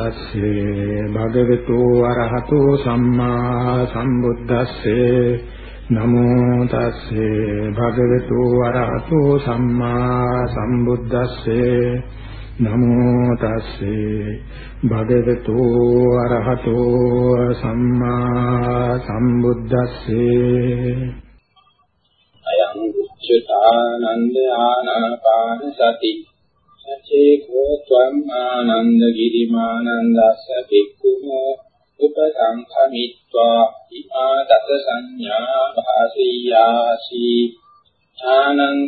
තස්සේ භගවතු අරහතෝ සම්මා සම්බුද්දස්සේ නමෝ තස්සේ භගවතු අරහතෝ සම්මා සම්බුද්දස්සේ නමෝ තස්සේ භගවතු අරහතෝ සම්මා සම්බුද්දස්සේ. අයං උච්චතානන්ද ආනාපාන සති සචේකෝ ත්වම් ආනන්ද ගිරිමානන්දස්ස පික්ඛුමෝ උපසංඛමිත්වා ඉමා දස සංඥා භාසීයාසි ඥානං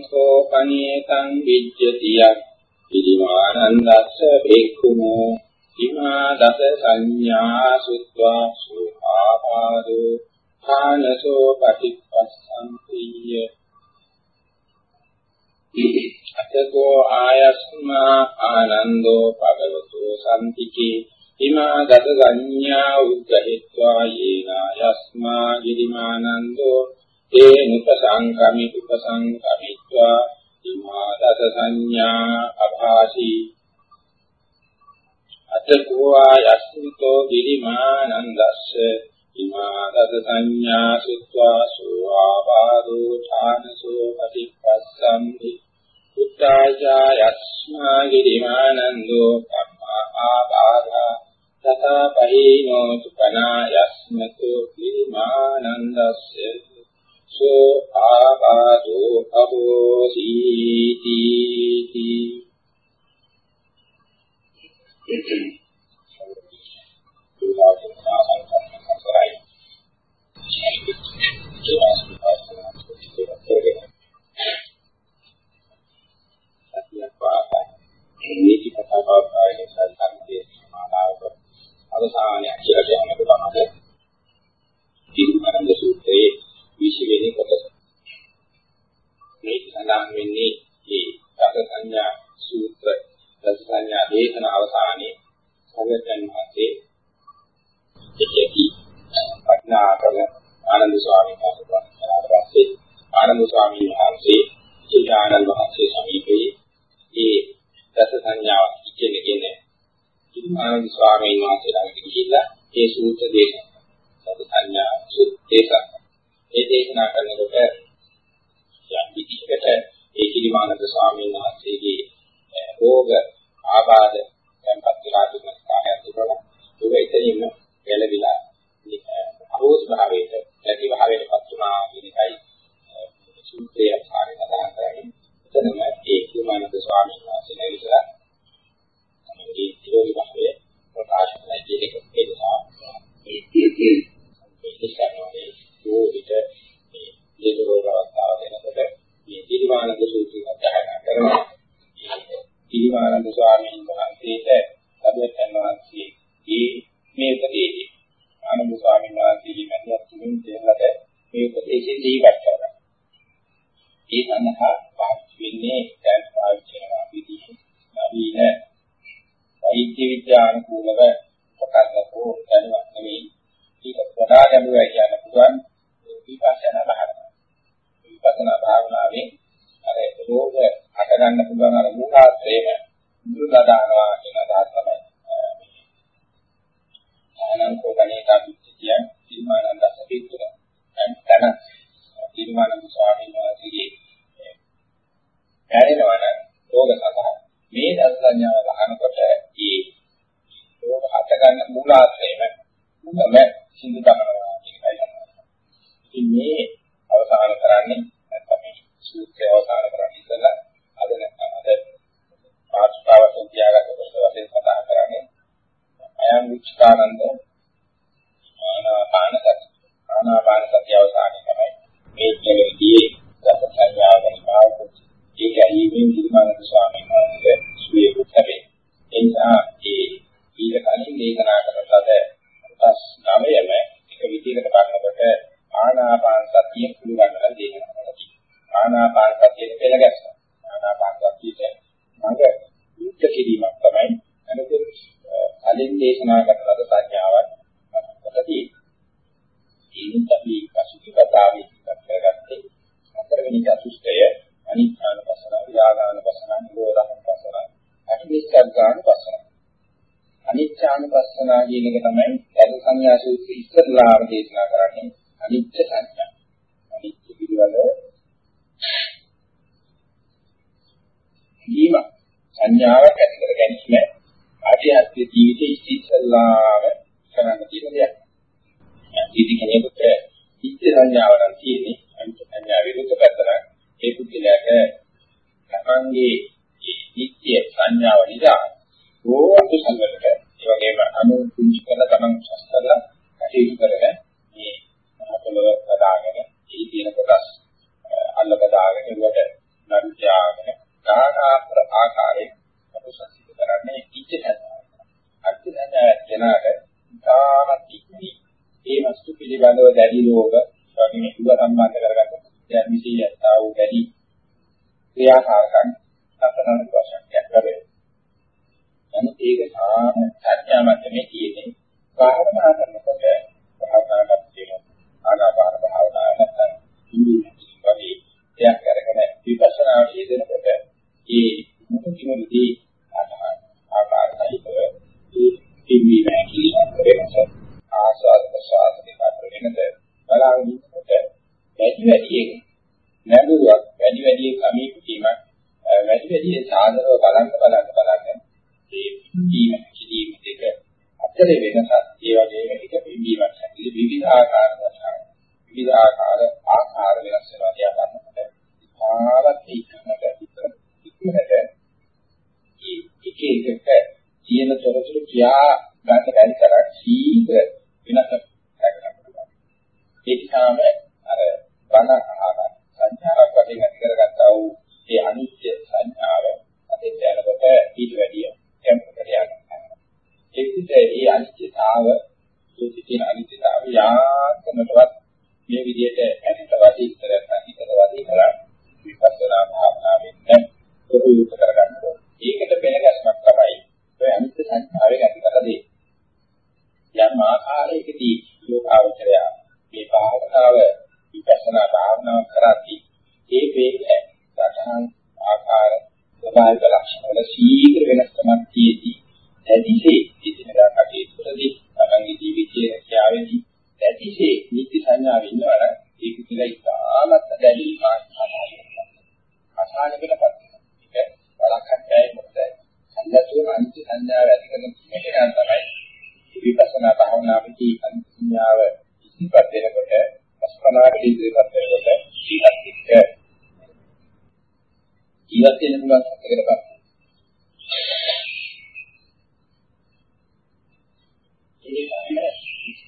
පනේතං විජ්ජතියක්. ගිරිමානන්දස්ස පික්ඛුමෝ ඉමා දස සංඥා සුත්වා සුආපාදෝ ථානසෝ පටිච්චසම්පීය අතකෝ ආයස්මා ආනන්දෝ භගවතු සම්තිකේ හිමා දස ගඤ්ඤා උද්ගහිත්වා යේනායස්මා ගිරිමානන්දෝ තේන උපසංකමි උපසංකමිත්වා හිමා දස සංඥා අභාසී අතකෝ ආයස්මතෝ ගිරිමානන්දස්ස හිමා දස සංඥා සුත්වා සෝ ආපාදෝ ඡානසෝ පටිච්චසම්පි උත්තාජායස්මා ගිරිමානන්දෝ කම්මා ආබාධා තථා පහීනෝ සුපනායස්මතු ගිරිමානන්දස්ස සෝ ආබාධෝ අබෝසීති Thank you. සතියක් වාසයි මේටි කතා පවත්වාගෙන සංසන්දේ සමාදාවක අවසානයක් කියලා කියන්නට තමයි තිරුමරංග සූත්‍රයේ 20 වෙනි කොටස මේ සඳහන් වෙන්නේ මේ දස සංඥා සූත්‍ර දස සංඥා දේශන අවසානයේ සර්වඥ මහත්තේ දෙකී පඥාකල ආනන්ද ස්වාමීන් වහන්සේ වහන්සේලාට පස්සේ ආනන්ද ස්වාමීන් වහන්සේ සුජානන්ද වහන්සේ සමීපයේ ඒ දස සංඥාව ඉගෙනගෙන ආනන්ද ස්වාමීන් වහන්සේලාට ගිහිල්ලා ඒ සූත්‍ර දේශන දස සංඥා සූත්‍රේක ඒ දේශනා කරනකොට යම් පිටිකට ඒ කිරිමානන්ද ස්වාමීන් වහන්සේගේ රෝග ආබාධ tempat වෙලා තිබෙන කාර්යයක් තිබුණා ඒක එතනින්ම ගැලවිලා අරෝස් භාවයට නැති භාවයටපත් වුණා කියන එකයි සූත්‍රයේ ආකාරය සඳහන් කරන්නේ. එතනම ඒ කුමාරක ස්වාමීන් වහන්සේ නැවිලා තමයි ඉතිරි භාවය ප්‍රකාශ කරන දෙයක ඒ නිසා දීපේ පිළිබඳ ස්වාමීන් වහන්සේ සුවේකුත් ලැබේ. ඒ නිසා ඒ ඊට කලින් දේශනා කරන ලද කොටස් 9ම එක විදිහකට බලනකොට ආනාපාන සතිය පිළිබඳව දේශනා කරනවා. ආනාපාන සතිය පෙළ ගැස්සනවා. ආනාපාන සතියට මඟ යුක්ත කිරීමක් තමයි අනුකූල කලින් දේශනා කියන එක තමයි සති සංඥා සූත්‍රය ඉස්සරලාම දේශනා කරන්නේ. ねえ、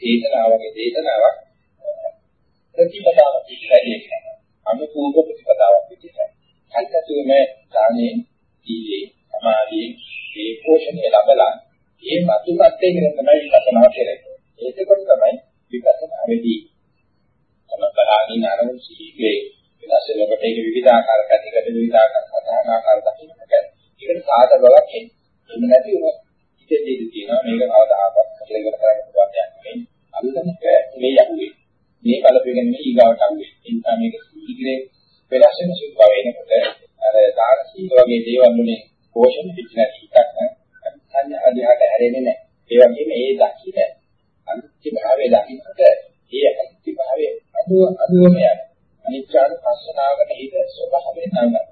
චේතනාවගේ චේතනාවක් ප්‍රතිපදාවක් විදිහට අනුකූල ප්‍රතිපදාවක් විදිහට. කල්පතුම ධානයේ දීලේ සමාධියේ මේ පෝෂණය ලැබලා ඒ මතුපත් දෙකෙන් තමයි විපස්සනා කෙරෙන්නේ. ඒකකොට තමයි විපස්සනා වෙදී සමබරාගින් ආරම්භ සීගේ විලාස වෙනකොට ඒක විවිධාකාර පැතිකඩ විවිධාකාර සදානාකාර දකින්නට ඒකට සාධක බවක් එන්නේ. එන්න නැති වුණොත් හිතේ තියෙනවා මේක කවදාහක්වත් කියලා කරන්න පුළුවන් යන්නේ. අල්ලන්නේ මේ යහුවේ. මේ කලපෙන්නේ මේ ඊගාවට අල්ලන්නේ. ඒ නිසා මේක ඉගිරේ වෙනස් වෙන සුඛ වෙනකොට අර දාර්ශනික වගේ දේවල් වලින් පෝෂණය වෙච්ච නැති එකක් නම් සංඥා අධ්‍යාහට හැරෙන්නේ නැහැ. ඒ වගේම ඒ දකින අනිත්‍ය භාවය දකින්නට ඒ අනිත්‍ය භාවය අදුව අදුවම යන අනිත්‍යාන පස්සනාවකට ඒක ස්වභාවයෙන් නංගන.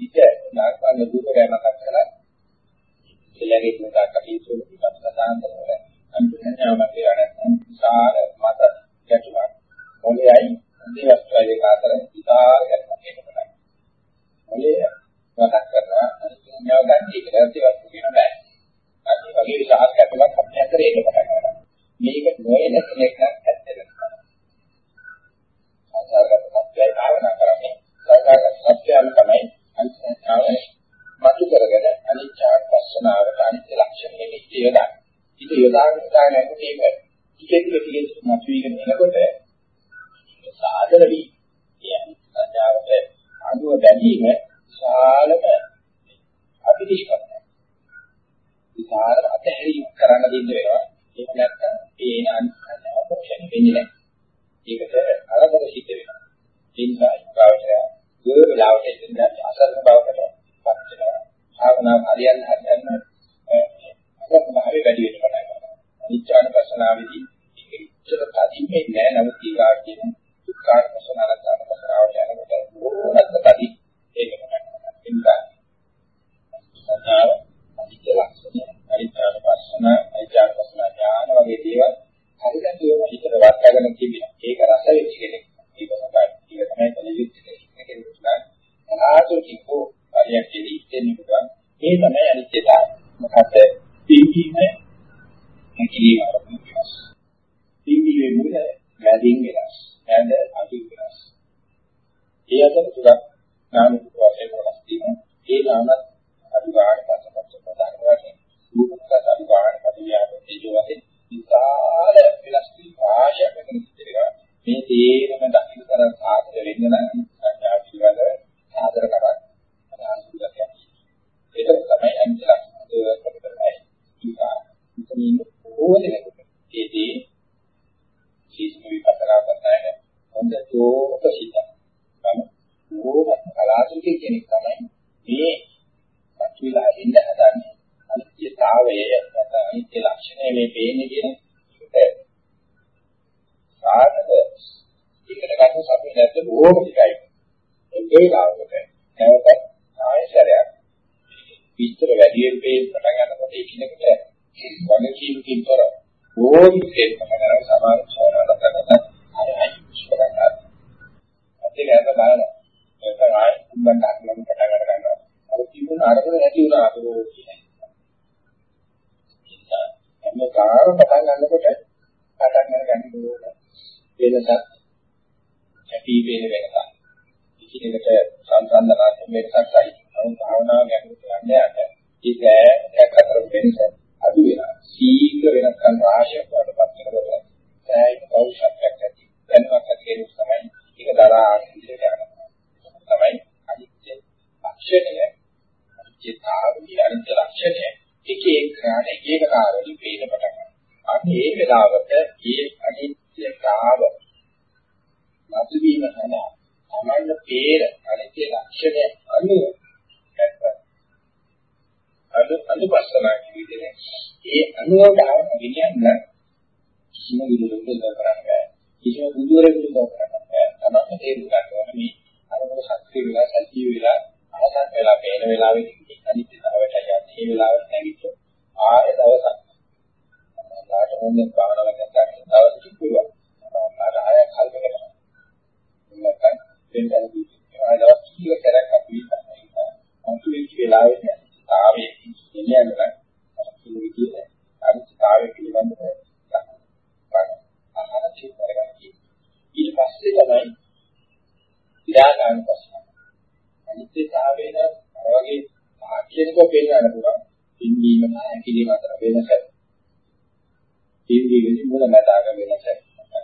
ඊට නාගපන්න රූප ගැන කතා කරලා එළගේ තුනක් අපි සෝම පිටස්සනාන්තර වල සංඥාවක් කියලා නැත්නම් විශාල මත ගැටුමක් මොලේයි මේ වස්තුවයි දෙක අතර විශාල ගැටුමක් එන්න පටන් මොලේ මතක් කරනවා සංඥාව ගන්න එකට දෙයක් කියන බෑ අර වගේ විශාල ගැටුමක් අපේ අතර එන්න පටන් ගන්නවා මේක නොයන කෙනෙක් නම් ඇත්තද සංසාරගත සත්‍යය භාවනා කරන්නේ සංසාරගත සත්‍යයන් තමයි අනිත්‍යතාවය මතු කරගෙන අනිත්‍ය පස්සනාවට අනිත්‍ය ලක්ෂණය මෙහි තියලා ඒක යොදාගෙන ගන්නකොට ඒක ටිකෙන් ටිකෙන් මතුවීගෙන එනකොට සාධන වී කියන්නේ සංඥාවට අනුව බැඳීම විශාලම අභිනිෂ්ක්‍මණය. විශාලම අතහැරීම කරන්න දෙන්න වෙනවා. ඒක නැත්නම් ඒ අනිත්‍යව පොෂණ වෙන්නේ නැහැ. ඒකට අරබර සිද්ධ වෙනවා. ඒ නිසා ඉස්කාවචරය ගොඩ වෙලාවට ඉඳන් අසරණ බවකට පත් වෙනවා. භාවනා හරියන්න හරියන්න අසරණ භාවය වැඩි වෙන්න පටන් ගන්නවා. අනිත්‍යන ප්‍රශ්නාවේදී ඒක ඉච්ඡත තදින් වෙන්නේ නැහැ. නමුත් ඊගා කියන දුක්ඛාන ප්‍රශ්නාලතාන ප්‍රශ්නාවට යනකොට ඕනත් තදි ඒක තමයි. සංඥාව අනිත්‍ය ලක්ෂණය අනිත්‍යන ප්‍රශ්න අනිත්‍යන ප්‍රශ්න ඥාන වගේ දේවල් හරියට ඒක හිතට වර්තගෙන තිබෙනවා. ඒක රස වෙච්ච කෙනෙක්. ඒක තමයි ඒක තමයි කලිවිත් කෙනෙක් නෑ. ආසෝතිකෝ හරියටදී ඉන්නේ පුළුවන්. ඒ තමයි අනිත්‍යතාවය. මොකද තීකීම හැකිලිම අරමුණස්. තීකීමේ මුල වැඩින් වෙනස්. නැද අඩු වෙනස්. ඒ අතර තුරක් නාම වශයෙන් වෙනස් තියෙනවා. ඒ නාමත් අඩු ගන්න පස්සට ප්‍රධාන වශයෙන් රූපකත් අඩු ගන්න පරියාපේ තේජෝ වශයෙන් විශාල වෙනස් වීම ආශය මෙතන සිදුවෙනවා. මේ තේරම දකින්න තරම් සාධක වෙන්න නම් සංඥා පිළිබඳව සාධර කරක් අදහස් කරගන්න. ඒක තමයි අනිත් ලක්ෂණ දෙක කරන්නේ. ඉතින් ඕනේ ඒදී සීසම විපස්සනා කරන්න හොඳ තෝපසිත. නම් ඕන කලාතුරකින් කෙනෙක් තමයි මේ පත්විලා ඉන්න හදන්නේ. අනිත්‍යතාවය නැත්නම් අනිත්‍ය ලක්ෂණය මේ පේන්නේ කියන එකට සාධක එකට ගන්න සම්පූර්ණ නැත්නම් බොහොම ටිකයි ඒ කාලෙකට නැවත ආයශරයක් විස්තර වැඩියෙන් පේන්න පටන් ගන්නකොට ඒකිනෙකට වගකීමකින් තොර බොහොම දෙයක් තමයි සමාන සෝනකට ගන්න අර අයිස් කරගන්නවා අතේ ගැන බලන ඒක ආයෙත් උඹට අක්ලම් පටන් ගන්නවා. අර තිබුණ අරගෙන නැති වුණා අතෝ කියන්නේ. හැම කාර පටන් ගන්නකොට පටන් ගන්න ඕන වෙනසක්. ඇති වෙන වෙනසක්. ඉතිනකට සංසන්දනාත්මක වෙනසක්යි. නමුත් භාවනාව ගැඹුරට යන්න යන්න ඒක එක්කතර වෙනස අඩු වෙනවා. සීඝ්‍ර වෙනස්කම් රාශියක් වඩපත් වෙනකොට සෑහෙන පෞෂත්වයක් ඇති. දැනවත් ඇති කෙනෙක් තමයි ඒක දරා ඉදිරියට යනවා. තමයි අනිත්‍ය ලක්ෂණය. අනිත්‍යතාවයේ අනිත්‍ය ලක්ෂණය එක එක කරාන එක එක කාර්යවලින් පේන පටන් ගන්නවා. අන්න ඒ වෙලාවට මේ අනිත්‍යතාව මතුවීම හනා සමන්න පේර අනිත්‍ය ලක්ෂණය අනුව නැත්නම් අනු අනුපස්සනා විදිහට ඒ අනුවට ආවම ගෙනියන්න කිසිම විදිහකට කරන්න බෑ. කිසිම බුදුරෙකුට කරන්න බෑ. තමයි තේරුම් ගන්න ඕනේ මේ අරමුණ ශක්තිය වෙලා සත්‍ය වෙලා අවසන් වෙලා පේන වෙලාවෙදී අනිත්‍යතාවයට යන්නේ. මේ වෙලාවට නැගිට ආය දවසක්. ලාට මොන්නේ භාවනාවක් නැත්නම් දවසක් පුළුවන්. ආය ආය කල්ප කරනවා. නැත්නම් වෙනදා ආය දවස් කීක කරක් අපි අන්තිම වෙච්ච වෙලාවේ අනිත්‍යතාවයේ ඉන්නේ නැහැ අනිත් විදිහට අනිත්‍යතාවය පිළිබඳව ආහාර චින්තන කරගන්න ඊට පස්සේ තමයි විදාගාන ප්‍රශ්න අනිත්‍යතාවය නම් අර වගේ ආක්ෂණිකව පෙන්නන්න පුළුවන්. ඉන්දීම හැකිලිම අතර වෙනස. ඉන්දීමේ මුල මතාග වෙනස.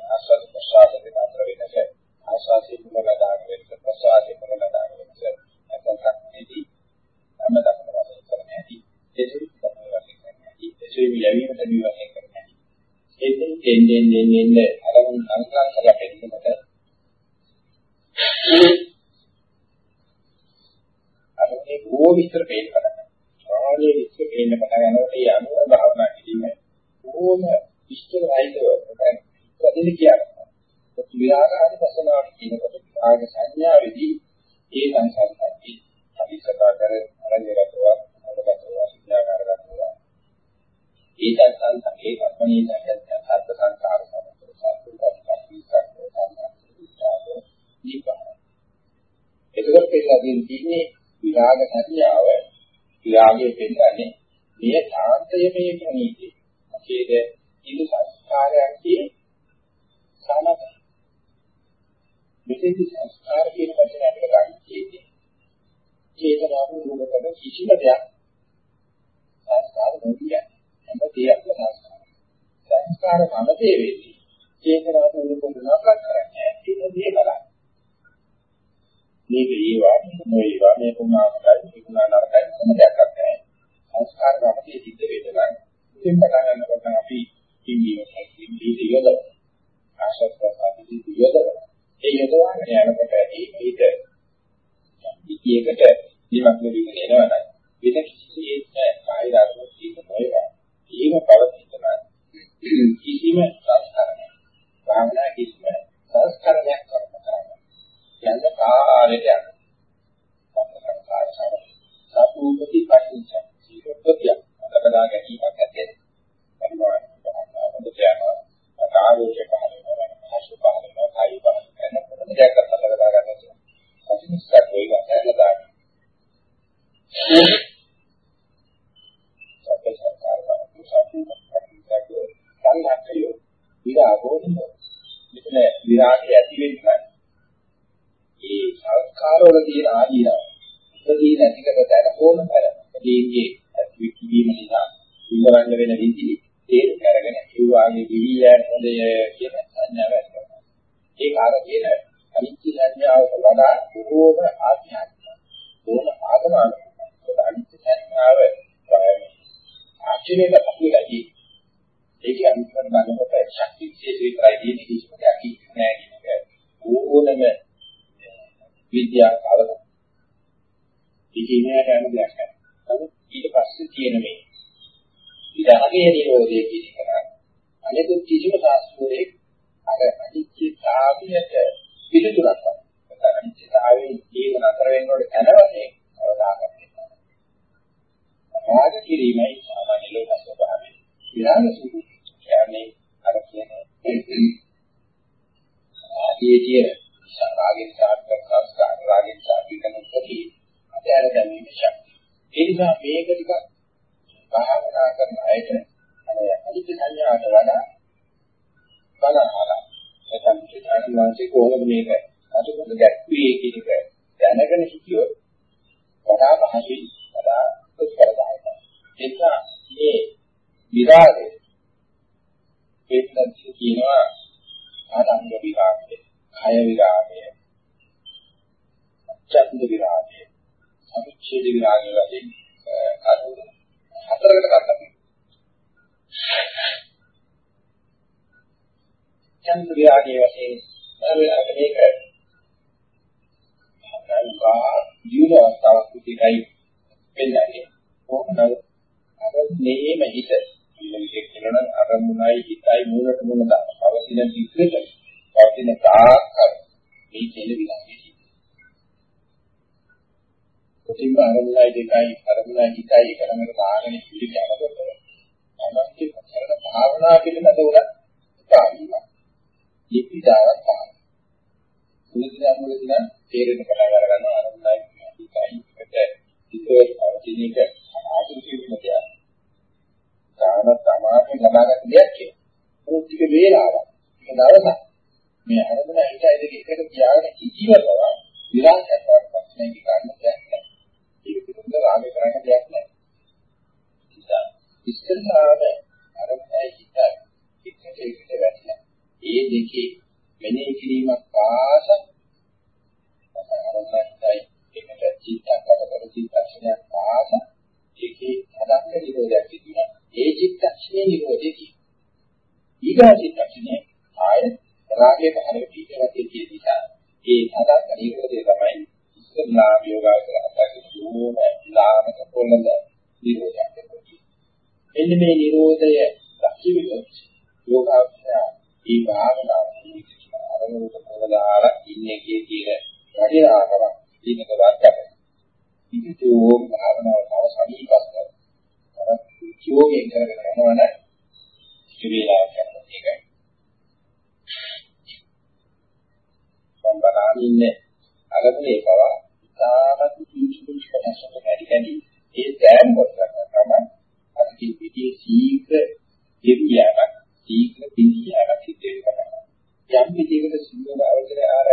ආස්වාද ප්‍රසආස දෙක අතර වෙනස. ආස්වාදයේ මුල මතාග වෙනස. ප්‍රසආසයේ මුල මතාග වෙනස. නැත්නම් කක්කේදී අම දක්න වශයෙන් කරන්නේ ඇති. ඒසුයි තමයි වශයෙන් කරන්නේ ඇති. ඒසුයි විලවීමට දී වශයෙන් කරන්නේ ඇති. එතෙන් දෙන්නේ දෙන්නේ අරමුණු සංස්කාරලා පෙන්නකොට අරමුණේ බොහෝ විස්තර පේන්න පටන් ගන්නවා. ආයේ විස්තර පේන්න පටන් ගන්නකොට ඒ අනුව භාවනා කිරීම බොහෝම විස්තර රහිතව නැත්නම් ඉතින් කියනවා. විරාගාදී වසනාවට කියනකොට ආගේ සංඥාවේදී ඒ සංසාරයි අපි සදා කර අරඤ්‍යගතව අනුගතව සිද්ධාකාරගතව ඒ සංසාර සංකේ කර්මණී සංයත් සත්‍ය සංකාර සමතෝ සත්‍ය එතකොට එන්නදී තියෙන්නේ විරාග සංඥාව විරාගයේ පෙන්නන්නේ මේ ශාන්තය මේ ප්‍රණීතය. මොකේද ඉදු සංස්කාරයන්ගේ සාමත. මෙතෙදි සංස්කාර කියන වචනේ අපිට ගන්න තියෙන්නේ. චේතනාව රූපකම කිසිම දෙයක් සංස්කාර නොකිය. හැම දෙයක්ම සංස්කාර. සංස්කාර මමතේ වෙන්නේ. චේතනාව රූපකම නකත් කරන්නේ. ඒක දේ බලන්න. මේක ඒවා නොඒවා මේ කුණාකයි කුණා නරකයි මොන දෙයක් නැහැ. සංස්කාර ගමතේ සිද්ධ වෙනවා. ඉතින් පටන් ගන්නකොට අපි ඉන්දිය ඉන්දිය යොදව. ආශස් ප්‍රසාදිත යොදව. ඒ යොදවන්නේ යනකොට ඒ හිත ඉතියකට දිවක් නෙවෙයි එනවා නම් වෙන කිසිසේත් කාය ධර්ම කීක නොවේවා. ඒව පවතිනවා. කිසිම සංස්කාරයක්. භාවනා කිසිම සංස්කාරයක් කරන්න යන කාලයට යන සංස්කාර සම සතුපති පටිච්ච සීලපතිය අදකදා ඒකත් කියනවා ආනන්ද විරාගය කය විරාගය, චන්ද විරාගය, අවිච්ඡේද විරාගය වශයෙන් කරුණු හතරකට ගන්නවා. චන්ද විරාගය වශයෙන් මේක අනල්වා ජීව අවස්ථාවක් විදිහටයි වෙන්නේ. කොහොමද අර මේම හිත ඉන්නේ කියනනම් අරමුණයි හිතයි මූලට මූල දාන පවතින විදිහට පවතින තාක්කල් මේ කියන විලාසය. කොටින්ම අරමුණයි දෙකයි අරමුණයි හිතයි එකලමකට දාගෙන ඉඳි යනකොට අනන්ති කරන භාවනා පිළිබඳ උනත් පාවිලා. ඉපිදාවක් පාන. සුදුසුම් වලදී නම් තේරෙන පටන් අර ගන්නවා අරමුණයි හිතයි එකට හිතේ පවතින එක ආසුරු කියන දෙයක්. දාන සමාධිය ලබාගන්න දෙයක් කියලා. මොකද ටික වේලාවක්. ඒක දවසක්. මේ අරමුණ හිතයි දෙක එකට තියාගෙන ජීවිතව විරාජයක් වඩපත් මේක ගන්න දෙයක් නෑ. ඒක පිටුද රාගය කරන්න දෙයක් නෑ. නිසා ඉස්සෙල්ලාම අරමුණයි හිතයි එකට එකට වැටෙන. ඒ දෙකේ මෙනෙහි කිරීමක් පාස අරමුණයි හිතයි එකට චිත්තක් කරකර චිත්තක්ෂණයක් පාස ඒකේ හදන්න නිරෝධයක් තිබුණා. ඒ චිත්තක්ෂණේ නිරෝධයයි. ඊගා චිත්තක්ෂණේ ආයේ රාගයේ පහළ පිටරටේ තියෙන නිසා ඒ හදා නිරෝධය තමයි ඉස්ලාම යෝගාවචර හදාගෙන ඕන ලාමක පොළඳ නිරෝධයක් වෙන්නේ. එන්න මේ නිරෝධය දක්ෂිවිද යෝගාවචර ಈ භාවනාව අරමුණට පොළදාලා ඉන්නේ කී තියෙන වැඩිලාකම ඉන්නක වාක්‍යයක්. ඉතිතෝ භාවනාව තව සමීපස්ත. අර යෝගයෙන් කරගෙන යනවනේ ඉතිරිලාවක් කරන එකයි. මම බලන්නේ ඉන්නේ අරමුණේ පවා ඉතාමත් කිසි කිසි කොටසක් වැඩි වැඩි ඒ දැන් කොටසක් තමයි ඒ පිටියේ සීඝ්‍ර දෙවියාවක් සීඝ්‍ර පිළියාවක් සිද්ධ වෙනවා. යම් පිටියකට සිංහල අවතරය ආර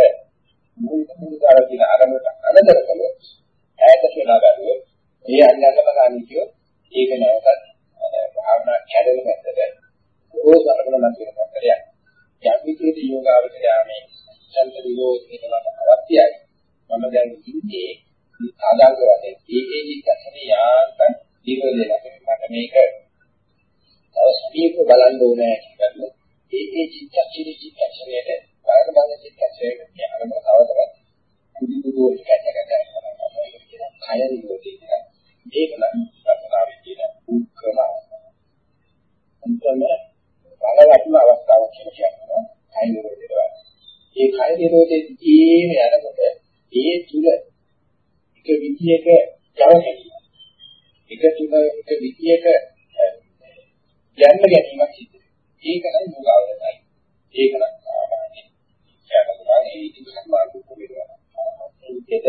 මුල් මුල් කාල කියන ආරම්භක අනදර කළොත් ඈත කියලා බැලුවොත් ඒ අඥානම ගන්න කියොත් ඒක නැවතත් භාවනා කැඩෙන පැත්තට ඕක අරගෙන නම් කියන පැත්තට යම් විදිහට යෝගාවචරය මේ චන්ද විරෝධී කරන අවශ්‍යයි. මම දැන් ඉන්නේ ආදාග වශයෙන් ඒ ඒ චිත්තක්ෂණේ යාන්ත දීර්ඝදේශක මට මේක තව සමීප බලන්න ඕනේ කියලා ඒ ඒ චිත්තක්ෂණේ චිත්තක්ෂණයට බලන බලන චිත්තක්ෂණයට යනම තවදවත් කුඩු කුඩු කැටකට යනවා කය විරෝධී කියලා. ඒක නම් ප්‍රශ්නාවේ තියෙන උක්‍රම අන්තම බලවත්ම අවස්ථාවක් කියලා කියනවා කය විරෝධීට වඩා ඒ කය නිරෝධයේ ජීවීම යනකොට ඒ තුල එක විදියක යවහැකියි. එක තුල එක විදියක යන්න ගැනීමක් සිද්ධ වෙනවා. ඒක නම් යෝගාවරණයි. ඒක නම් සාමාන්‍ය යනවා ඒ ඉතිහාස මාර්ගු වෙනවා. ඒක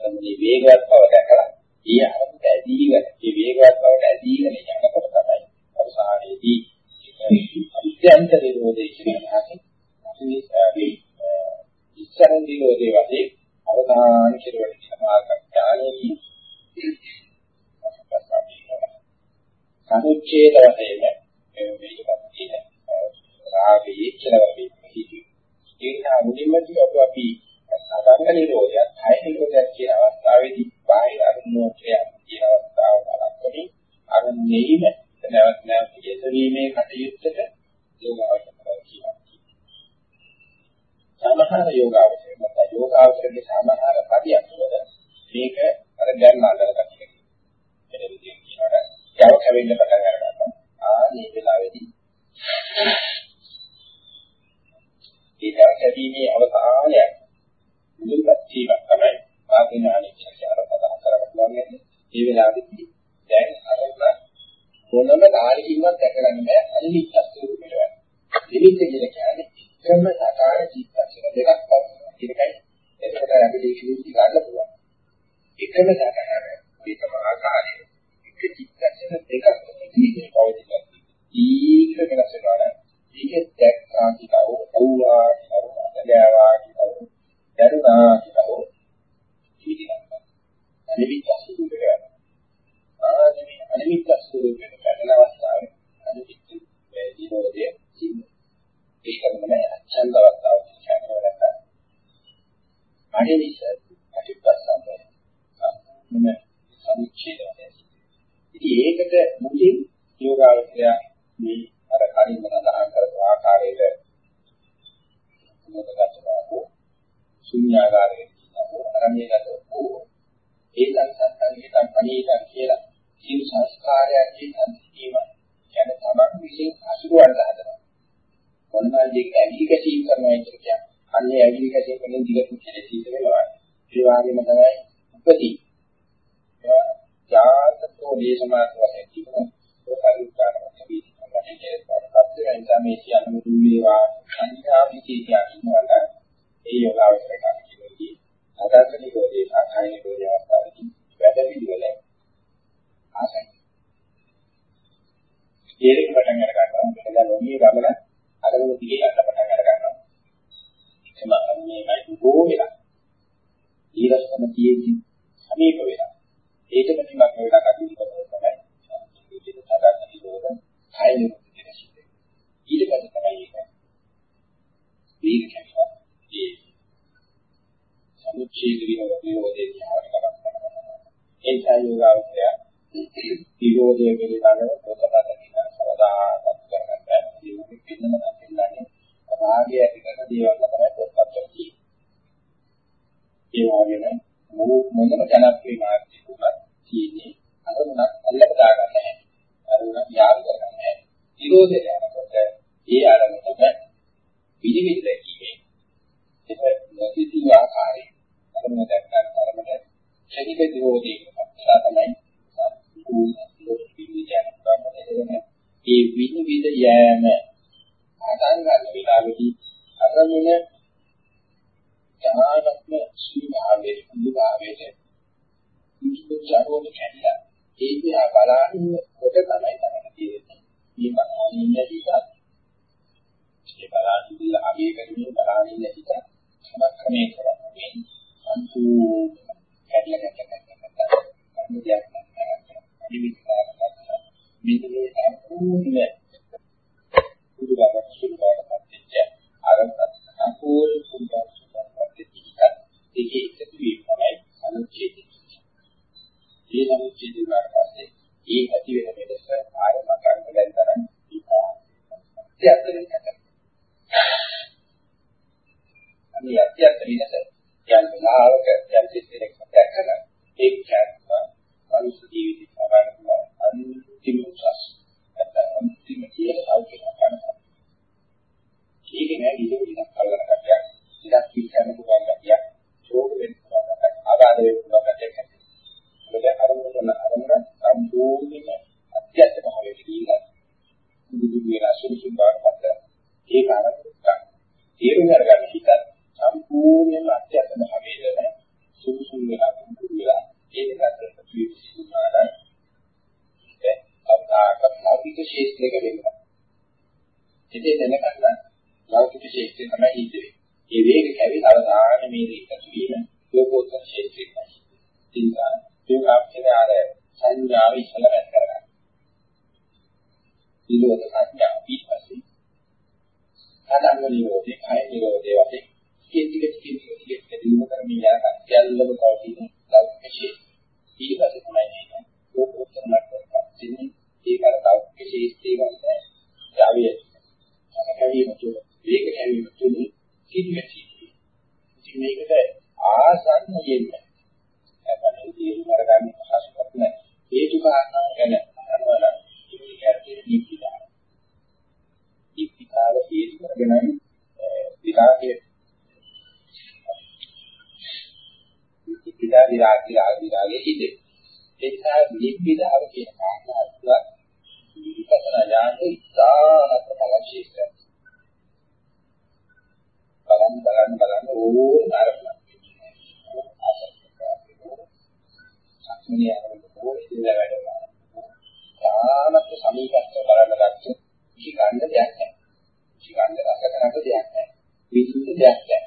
අරමුණේ වේගවත් බව දැකලා ඒ අරමුණ ඇදීගෙන ඒ වේගවත් බවට ඇදීගෙන යනකොට තමයි අවසානයේදී අත්‍යන්ත නිරෝධය කියන අදහස අපි මේ ඉස්සර නිරෝධයේ වශයෙන් අවධානය කෙරෙන මාර්ගඥානයේ සමුච්ඡේද වශයෙන් මේ මේකත් තියෙන රාගයේ කියලා වෙන්නේ. ඒක මුලින්ම කියව අපි සාධාරණ නිරෝධය, හය නිරෝධය කියන අවස්ථාවේදී බාහිර අරමුණු කියන අවස්ථාව බලන්නේ අරමුණේම නැවත නැවත යෙදවීමේ කටයුත්තට යෝගාවචරය කියනවා. සමහර යෝගාවචරය නැත්නම් යෝගාවචරයේ සමහර පදියක් වල මේක අර දැන් ආදරකට වෙන විදිහට කියනවනේ යව කැවෙන්න පටන් අරගන්නවා. ආ මේ වෙලාවේදී ඒ යව කැවීමේ අවසානය මුදුන්පත් වීමක් තමයි ආධිනානික ශාසන සඳහන් කරගන්නවා. මේ වෙලාවේදී දැන් අරගෙන මොනම කාලෙකින්වත් දැකගන්න බෑ අනිමිත්ත ස්වරූපයට වෙන. නිමිත්ත කියන කියන්නේ එකම සාකාර චිත්තක්ෂණ දෙකක් පවතිනවා. ඒකයි එතකොට අපිට ඒක නිමිති ගන්න පුළුවන්. එකම සාකාර ඒකම ආකාරය එක චිත්තක්ෂණ දෙකක් ඉතිරි පවතිනවා. ඊක වෙනස් වෙනවා. ඒක දැක්කා කියව, අවුවා කියව, අදගාවා කියව, දරුණා කියව. ඉතිරිගන්නවා. නිමිත්ත ස්වරූපයට වෙනවා. ආදී අනිමිත්ත ස්වරූපයෙන් පැටල අවස්ථාවේ අනිමිත්ත මේ ජීවෝදය සින්න. ඒකම නෑ අචන්ද අවස්ථාව කියන්නේ නැත්නම් අනිමිත්ත අනිපස්සම්බය. මොන සමුච්ඡේදය. ඉතින් ඒකට මුලින් යෝගාවචරය මේ අර කලින්ම සඳහන් කරපු ආකාරයට මොකදද ශුන්‍යාකාරයේ තියෙනවා අරණ්‍යගතෝ ඒ සංසංකල්පිතම් පණීතම් කියලා සියලු සංස්කාරයන්ගේ සංසිඳීම කියන්නේ තමන් විසින් අසුරවන්න හදනවා. මොනවාදී ඇලි ගැසීම් කරනවා කියන්නේ අන්නේ ඇලි ගැසීම් වලින් දිගට කෙලෙස් සිද්ධ වෙනවා. ඒ වගේම තමයි උපදී. ජාතකෝ දේශමාත වශයෙන් තිබුණ. ප්‍රකාරිකාරක වීදි තමයි කෙලෙස් වලපත් වෙන නිසා මේ සියල්ලම දුන් වේවා සංඥා විචේතිය කියනවාට ඒ යෝගාවචරය කියන්නේ අදාළ නිරෝධේ සාඛාය නිරෝධය අවස්ථාවේදී වැඩ පිළිවෙල ආසයි. ඒකෙන් පටන් අර ගන්නවා. එතන නොමිය ගමන අරගෙන දිගේ යන්න පටන් අර ගන්නවා. එතම මේයි බොහෝ වෙලා. ඊරස්තම තියෙද්දි සමීප වෙලා. ඒකම නිමක් වෙලා කටයුතු කරනවා තමයි. විදිහට සාගත නිරෝධ හයන විදිහට. ඊට පස්සේ තමයි ඒක. මේක කියනවා. ඒ සමුච්ඡේද විරෝධයේ ධ්‍යාන කරනවා. ඒ සායෝගාවචරය විරෝධය පිළිබඳව පොතපත කියන සවදාපත් කරගන්න බැහැ. ඒක පින්නම නැතිලානේ රාගය ඇති කරන දේවල් තමයි පොතපත කියන්නේ. ඒ වගේම මොනම ජනප්‍රිය මාර්ගයකට තියෙන්නේ අරමුණක් අල්ලක දාගන්න නැහැ. අරමුණක් යාළු කරගන්න නැහැ. විරෝධය යනකොට ඒ අරමුණට පිළිවිද දැකීමේ ඒක නොසිතී ආකාරයේ අරමුණ දැක්කම අරමුණ ක්ෂණික විරෝධයකට තමයි ඒ විනිවිද යෑම පටන් ගන්න වෙලාවේදී අරමුණ ඥානත්ම සීමාවේ මුලාවේද මුචුචාරෝණ කැඩිලා ඒ දිහා බලන්නේ කොට තමයි තමයි තියෙන්නේ. මේ බලන්නේ හිතත් ඒ බලන්නේ ඉල්ල අගේ කරමින් බලන්නේ හිතත් සමක්‍රමයේ කරන්නේ සම්පූර්ණ කැඩලා කැඩලා කැඩලා දෙයක් නැහැ. නිමිත්තාවක් මෙන්න මේ සම්පූර්ණ බුදුබව සුළුබවටපත් වෙච්ච අරකට සම්පූර්ණ සුළුබවටපත් වෙච්ච දෙකේ එකතු වීම තමයි අනුච්ඡේදය. ඒ අනුච්ඡේදය වලට පස්සේ ඒ ඇති වෙන මෙලෙස ආයම කරන දැන් තරම් ඉතිහාසයෙන් නැත. අනිත් අත්‍යත් විනස යම් වෙලාවක යම් සිත්තරයක් දැක්කම ඒක කියනවා මනුස්ස ජීවිතය සමානව අන්තිම උසස් නැත්නම් අන්තිම කියලා සෞඛ්‍ය කරනවා. ඒක නෑ විදිහට ඉස්සක් කරගෙන ගියා. ඉස්සක් පිළිගන්න පුළුවන් ගතියක්. ශෝක වෙන්න පුළුවන් ගතියක්. ආදාද වෙන්න පුළුවන් ගතියක් ඇති. මොකද අරමුණ කරන අරමුණ සම්පූර්ණයෙන්ම අත්‍යත්ත භාවයට ගිහිලා බුදු විලා සුසුම් බවටපත් ඒක අරමුණක්. තේරුම් අරගන්න හිතත් සම්පූර්ණයෙන්ම අත්‍යත්ත භාවයට සුසුම් වෙලා බුදු විලා ඒක ගන්නට පිළිසිදුනාලා ඒ අවදාකට ලෞකික ශේෂ්ත්‍රයක වෙනවා. ඉතින් දැනගන්න ලෞකික ශේෂ්ත්‍රය තමයි හිතේ. ඒ වේග කැවිල අවදාන මේ දෙක තුලින් ලෝකෝත්තර ශේෂ්ත්‍රයක්. තින්සා ඒක අපේ ආර සංඥාව ඉස්සල වැට කරගන්න. නිරෝධ සංඥා ඊපස්සේ ආදම්ම නිරෝධේ කය නිරෝධේ වශයෙන් ටික ටික ටික ටික ටික දිනු කරමින් යන කල්යල්ලම කවතින ලෞකික ශේෂ්ත්‍රය. ඊපස්සේ තමයි මේ ලෝකෝත්තර මට්ටමට ඒක අර ලෞකික ශේෂ්ත්‍රය ගන්න. යාවිය. අකහැවීම තුළ වේග හැවීම තුළ කිදිවෙති. ඉතින් මේකට ආසන්නයෙන්න නැත්නම් තේරුම් අරගන්න පහසුකම් නැහැ. හේතු කාරණා ගැන අහනවා ඉන්නේ නිපිලා. නිපිලාව හේතු කරගෙනයි නිපිලා විලාක විලාක විලාකයේ හිතේ. එතන නිපිලාව කියන කාරණාව විපස්සනා ඥානෙ ඉතාමත් අවශ්‍යයි. බලන්න බලන්න බලන්න ඕන ආරම්භයක්. සක්මනිය ඕන ඉඳලා වැඩනවා. තාමත් සමීපස්ත බලන්න ගත්තොත් ඉගන්න දෙයක් නැහැ. ඉගන්න රස කරන්න දෙයක් නැහැ. විසුද්ධ දෙයක් නැහැ.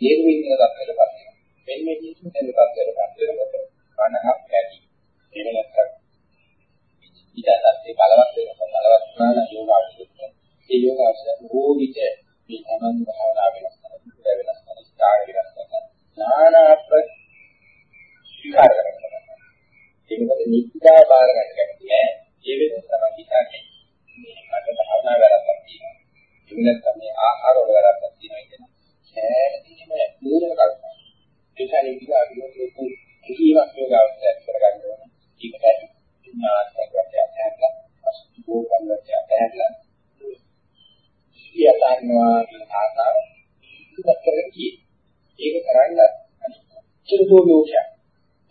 ඒක විඳින දක්වල පස්සේ. මෙන්න මේ විසුද්ධ දෙක දක්වල පස්සේ කොට කනහක් ඇති. එහෙම නැත්නම් ඊටත් බලවත් වෙනවා බලවත් වුණා නම් යෝගාවචරය ඒ යෝගාවචරය බොහෝ විට මේ තමන් භාවනා වෙනස් කරන වෙනස් කරන ස්ථාන වෙනස් කරන නානාත් ස්වීකාර කරනවා. ඒකද නිත්‍යා බාර ගන්න කැමති නෑ. ඒ වෙනස තමයි හිතන්නේ මේකට භාවනා වැරද්දක් තියෙනවා. ඒ නැත්නම් මේ ආහාර වල වැරද්දක් තියෙනවා කියන සෑම දෙයක්ම මූලික කල්පනා. ඒකයි විලා විලෝකේ කිසිවක් යෝගාවචරය කරගන්න ඕනේ ඒකයි නාස්තකයක් හැදලා අසුබෝ කල්ලයක් හැදලා කියතානවා කියන ආසාව ඉවත් කරගෙන කී. ඒක කරන්න චිරතෝ ලෝකයක්.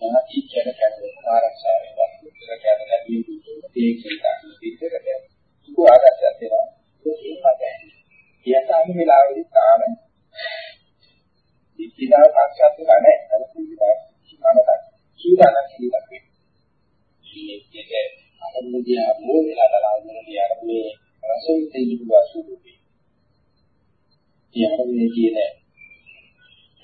නාටි කියන කරුණ ආරක්ෂාවේ වස්තුතර කියන ලැබී යුතු ඒ කියලා පිටරට සුබ ආරක්ෂා දෙනවා. ඒක මතයි. කියතාම වෙලාවෙදි තාම ඉතිදා පක්ෂත් නැහැ. අර පිළිගන්න මනසක්. සූදානම් කියලා මේකේ අරමුණදී ආපෝලා බලන්නේ අර මේ රසයෙන් තේරුම් ගන්න ඒ අරමුණේ කියන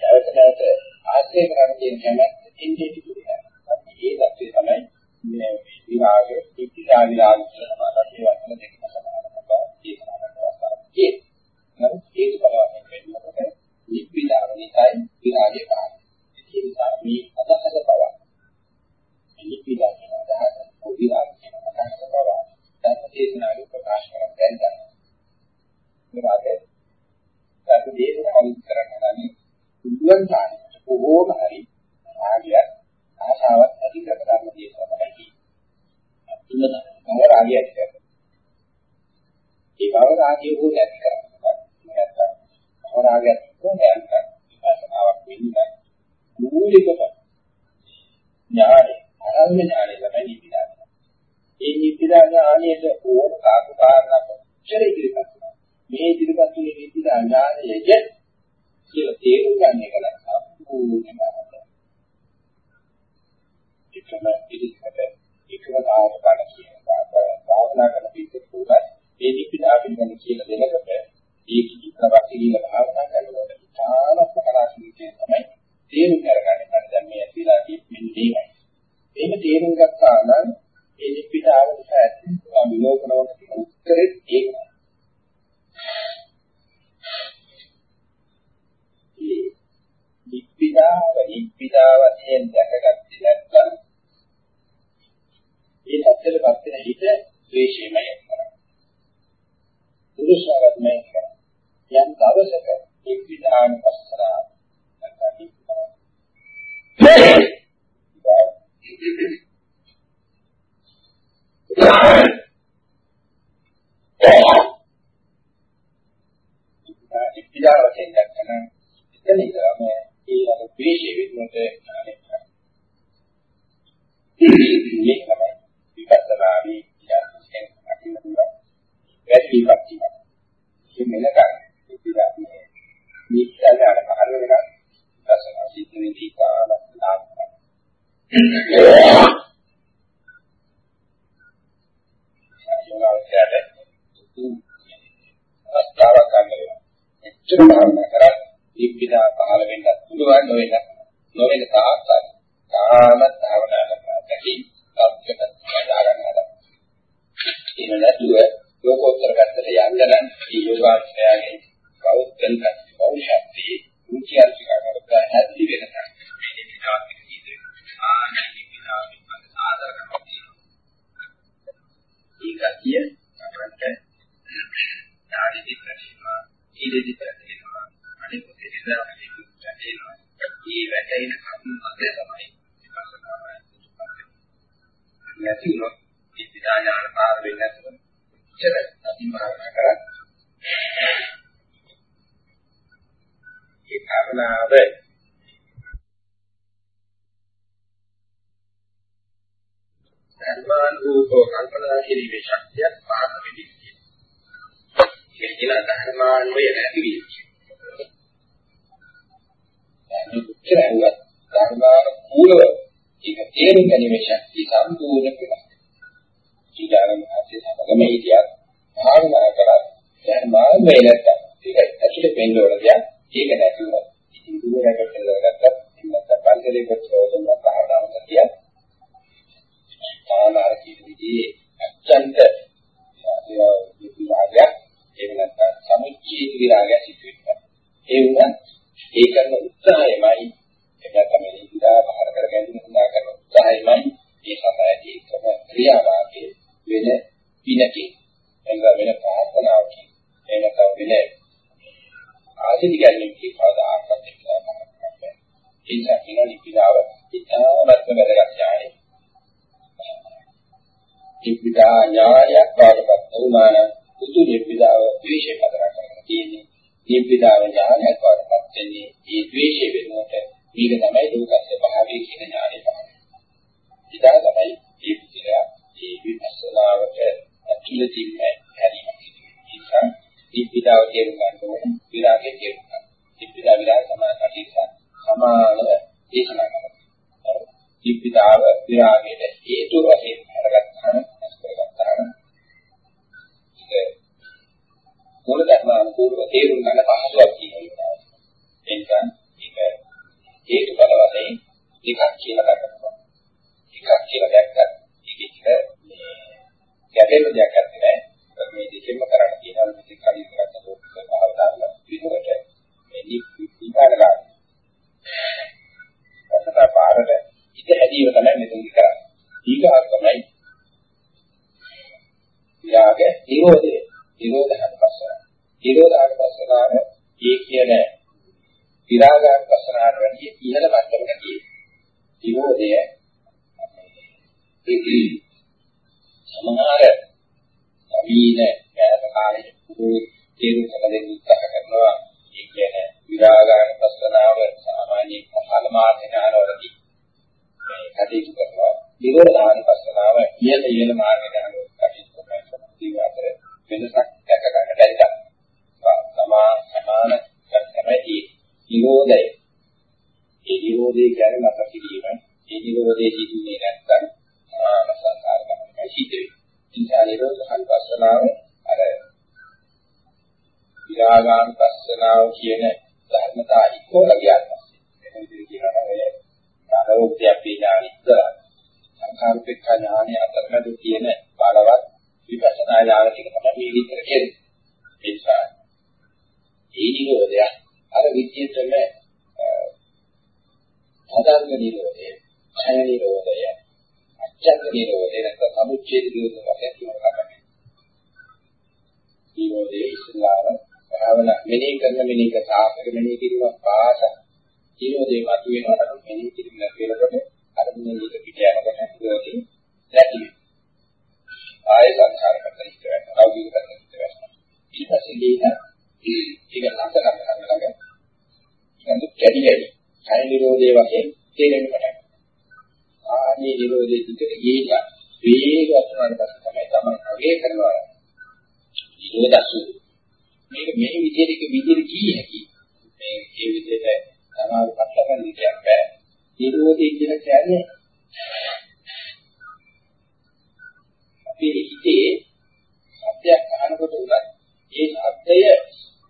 නැවත නැවත ආශ්‍රය කරන කියන කැමැත්ත ඉන්නේ තිබුණා. අපි ඒ தත්ත්වය තමයි මේ විභාග ඉතිරා විභාග කියලා මාතෘකාවක් වශයෙන් දෙකම සමානව දේශනා කරනවා. ඒ නමුත් ඒක බලවත් වෙන්නකොට නිබ්බිදාව නිසායි විරාගය පාන. ඒ නිසා මේ අදහස බව. නිබ්බිදාව කියන අදහස විරාගය කියන අදහස බව. දැන් දේශනාවේ ප්‍රකාශ කරන්න බැහැ දැන්. විරාගය අපි දේශනාවල් කරන්න ගන්නේ බුදුන් තාලෙට කොහොම හරි ආගියක් ආශාවක් ඇති කරගන්න දේශනාවක් තමයි කියන්නේ. තුනම බව රාගය ඇති කරගන්න. ඒ බව රාගය හෝ නැති කරගන්න. නැත්නම් බව රාගය කොහොමද විපස්සනාවක් වෙන්නේ? මූලිකම ඥානය, අරල්ම ඥානය තමයි නිවිදා. ඒ නිවිදා ඥානයට ඕන කාක කාරණා කොච්චර ඉදිරිපත් කරනවා. මේ ඉදිරිපත් වූ නිවිදා ඥානයේද කියලා තේරුම් ගන්න එක නම් සම්පූර්ණයෙන්ම එකම ඉදිරියට එකම තාවට බණ කියනවා. භාවනා කරන පිටු උනත් මේ නිපිටා පිළිගන්න කියලා දෙනකොට ඒ කිසිවක් කියලා භාවනා කරනකොට ඉතාමත් කලාතුරකින් තමයි තේරුම් කරගන්නේ. මම දැන් මේ ඇතිලා කියන්නේ මේකයි. එහෙම තේරුම් ගත්තා නම් ඒ නිපිටාව නිසා ඇති විලෝකනවට තියෙන උත්තරේ ඒකයි. නිප්පිදාව නිප්පිදා වශයෙන් දැකගත්තේ නැත්නම් ඒ සත්‍යයටපත් වෙන හිත ද්වේෂයමයි කරන්නේ. පුරුෂාගතමයි කරන්නේ. යම් දවසක නිප්පිදාන පස්සනා නැත්නම් නිප්පිදාන. නිප්පිදා වශයෙන් දැක්කම එතන ඉඳලාම ඒ අර ද්වේෂය විමුක්ත ඥානය. මේ තමයි විපස්සනාදී ඥානයෙන් අකිලුවා. වැඩි විපස්සනා. මේ මෙලකන් ඉතිලා මේ නිත්‍යලාර පහළ වෙනවා. විපස්සනා සිද්ධ වෙදී කාලක් නාමයි. සායනාවකට අවස්ථාවක් ගන්න වෙනවා. එච්චර භාවනා කරා ඉක්විදා පහළ වෙන්නත් පුළුවන් නොවෙන්න නොවෙන තාක්කයි. තාමත් භාවනා කරනවා. ඇති සත්‍යක හදාගන්න හදා. ඉන නැතුව ලෝකෝත්තර පැත්තට යන්න නම් මේ යෝගාචරයගේ කෞත්තල් කෞශක්තිය මුඛ්‍යර්ථිකකට හැදි වෙනකන් මේ පිටාත්මික ජීවිතේ ආනන්ද පිටාත්මික ආදාර කරනවා. ඒකතිය අපරන්ට ඥානෙදි ප්‍රතිමා ඊදෙදි ප්‍රතිමා අනිත් දෙදා වැටෙනවා. ඒ වැටෙන කරුණු මත තමයි විපස්සනාවයි. නැති වුණොත් විද්‍යා ඥාන පාර වෙන්නේ නැතුව ඉතල අතිමාරණ කරා. ඒ කරුණාව ධර්මානුකූලව කල්පනා කිරීමේ ශක්තිය පාද වෙදින්නේ. ඒ කියලා ධර්මාන්වය නැති වීම. මෙච්චර ඇහුවත් ධර්මාන කූලව ඒක තේරුම් ගැනීමේ ශක්තිය සම්පූර්ණ වෙනවා. ඊළඟ මාසේ සමගම හිටියත් භාවනා කරත් ධර්මාන වේ නැත්තම් ඒක ඇතුලේ පෙන්න ඕන දෙයක් ඒක නැති වුණා. ඉතින් දුරකට ගත්තත් ඉන්නත් පන්සලේ කොච්චරද භාවනා කරතිය. ආනාර කියන විදිහේ අත්‍යන්ත විරාගය එහෙම නැත්නම් සමුච්චේ විරාගය සිද්ධ වෙනවා. ඒ වුණත් ඒ කරන උත්සාහයමයි එකට මේ ඉඳා බාහිර කර ගැනීම සඳහා කරන උත්සාහයමයි මේ සමාජයේ ක්‍රම ක්‍රියාවාගේ වෙන පිනකේ එංග වෙන ප්‍රාර්ථනාවකින් එනක වෙන ආශිති ගැනීමකින් කවදාකවත් එක්කම කරන්නේ ඒ නිසා කියන ලිපිදාව ඉතාමත්ම වැදගත් ඥානෙ ලිපිදා ඥානයක් වඩපත් වුණා නම් උතු ලිපිදාව විශේෂ පදරක් කරගෙන තියෙන්නේ නිබ්බිදාව ඥානයක් වඩපත් වෙන්නේ ඒ ද්වේෂය වෙනුවට මේක තමයි ලෝකස්ස භාවයේ කියන ඥානෙ පහළ. ඉදා තමයි මේ විදිහට මේ විපස්සනාවට ඇතුළතින්ම හැරීමක් සිදු වෙන්නේ. ඒ නිසා නිබ්බිදාව තේරුම් ගන්න ඕන විරාගය තේරුම් ගන්න. නිබ්බිදා විරාග සමාන කටයුතු සමානව දේශනා කරනවා. නිබ්බිදාව විරාගයට හේතු වශයෙන් හරගත්තාම අස්කරගත්තාම ඒක මූල ධර්ම අනුකූලව තේරුම් ගන්න පහසුවක් කියනවා. ඒ නිසා ඒක හේතු බල වශයෙන් ටිකක් කියලා ගන්නවා. ටිකක් කියලා දැක්කත් ඒක ටික ගැටෙන දෙයක් නැහැ. මේ දෙකෙන්ම කරන්න කියනවා මේක කලින් කරගත්ත ලෝක භාවනාවල විදිහට මේ නිපාත ගන්න. අසත පාරට ඉත හැදීම තමයි මෙතන කරන්නේ. ඊගා තමයි විරාග නිරෝධය. නිරෝධහත් පස්සන. නිරෝධහත් පස්සනාව ඒ කියන විරාගහත් පස්සනාවට වැඩිය ඉහළ මට්ටමක තියෙනවා. නිරෝධය සමහර නවීන ඥාන කාලේ පුරේ තේරුම් ගන්න උත්සාහ කරනවා. ඒ කියන්නේ විරාගහත් පස්සනාව සාමාන්‍ය පහළ මාර්ග ඥානවලදී මේ කටයුතු කරනවා. නිරෝධහත් පස්සනාව ඉහළ ඉහළ මාර්ග ඥානවලදී කටයුතු කරනවා. වෙනසක් දැක ගන්න බැරි තරම්. සමා සමාන තමයි නිරෝධය. ඒ නිරෝධය කියන්නේ අප කිරීම. ඒ නිරෝධයේ සිදුනේ නැත්නම් ආනසං නිරෝධානුපස්සනාව අර විරාගානුපස්සනාව කියන ධර්මතා ඉක්කොලා කියන්නේ. මේ විදිහට කියනවා ඔය ආරෝප්‍ය ඥානිත්ත සංඛාරුපේක්ෂ ඥානය අතරමැද තියෙන බලවත් විපස්සනා ඥාන ටික තමයි මේ විතර කියන්නේ. ඒ නිසා ඒ නිරෝධය අර විද්‍යෙතම පදාර්ථ නිරෝධය, ඡය නිරෝධය, අච්ඡත්ත නිරෝධය නැත්නම් සමුච්ඡේද නිරෝධය වශයෙන් කියනවා තමයි. නිරෝධයේ ඉස්ලාම භාවන මෙනෙහි කරන මෙනෙහි කර සාසක මෙනෙහි කිරීමක් පාස නිරෝධයේ මතුවෙනවා නම් මෙනෙහි කිරීම නැති වෙනකොට අර මෙනෙහි පිට යනකොට නිරෝධය නැති වෙනවා. ආය සංඛාර කරන ඉස්සර ලෞකික කරන ඉස්සර ඊට පස්සේ දීන ඒක ලංක කරන ළඟ ඉතින් කැඩි කැඩි කය නිරෝධයේ වශයෙන් තේරෙන්න පටන් ආදී නිරෝධයේ පිටට ගිහිලා වේගවත් වුණාට පස්සේ තමයි තමයි අගේ කරනවා. නිරෝධසු මේක මේ විදිහට එක විදිහට කී හැකි මේ මේ විදිහට සමාව පටලගන්න දෙයක් බෑ. නිරෝධය කියලා කියන්නේ අපේ හිතේ සත්‍යයක් අහනකොට උනත් ඒ සත්‍යය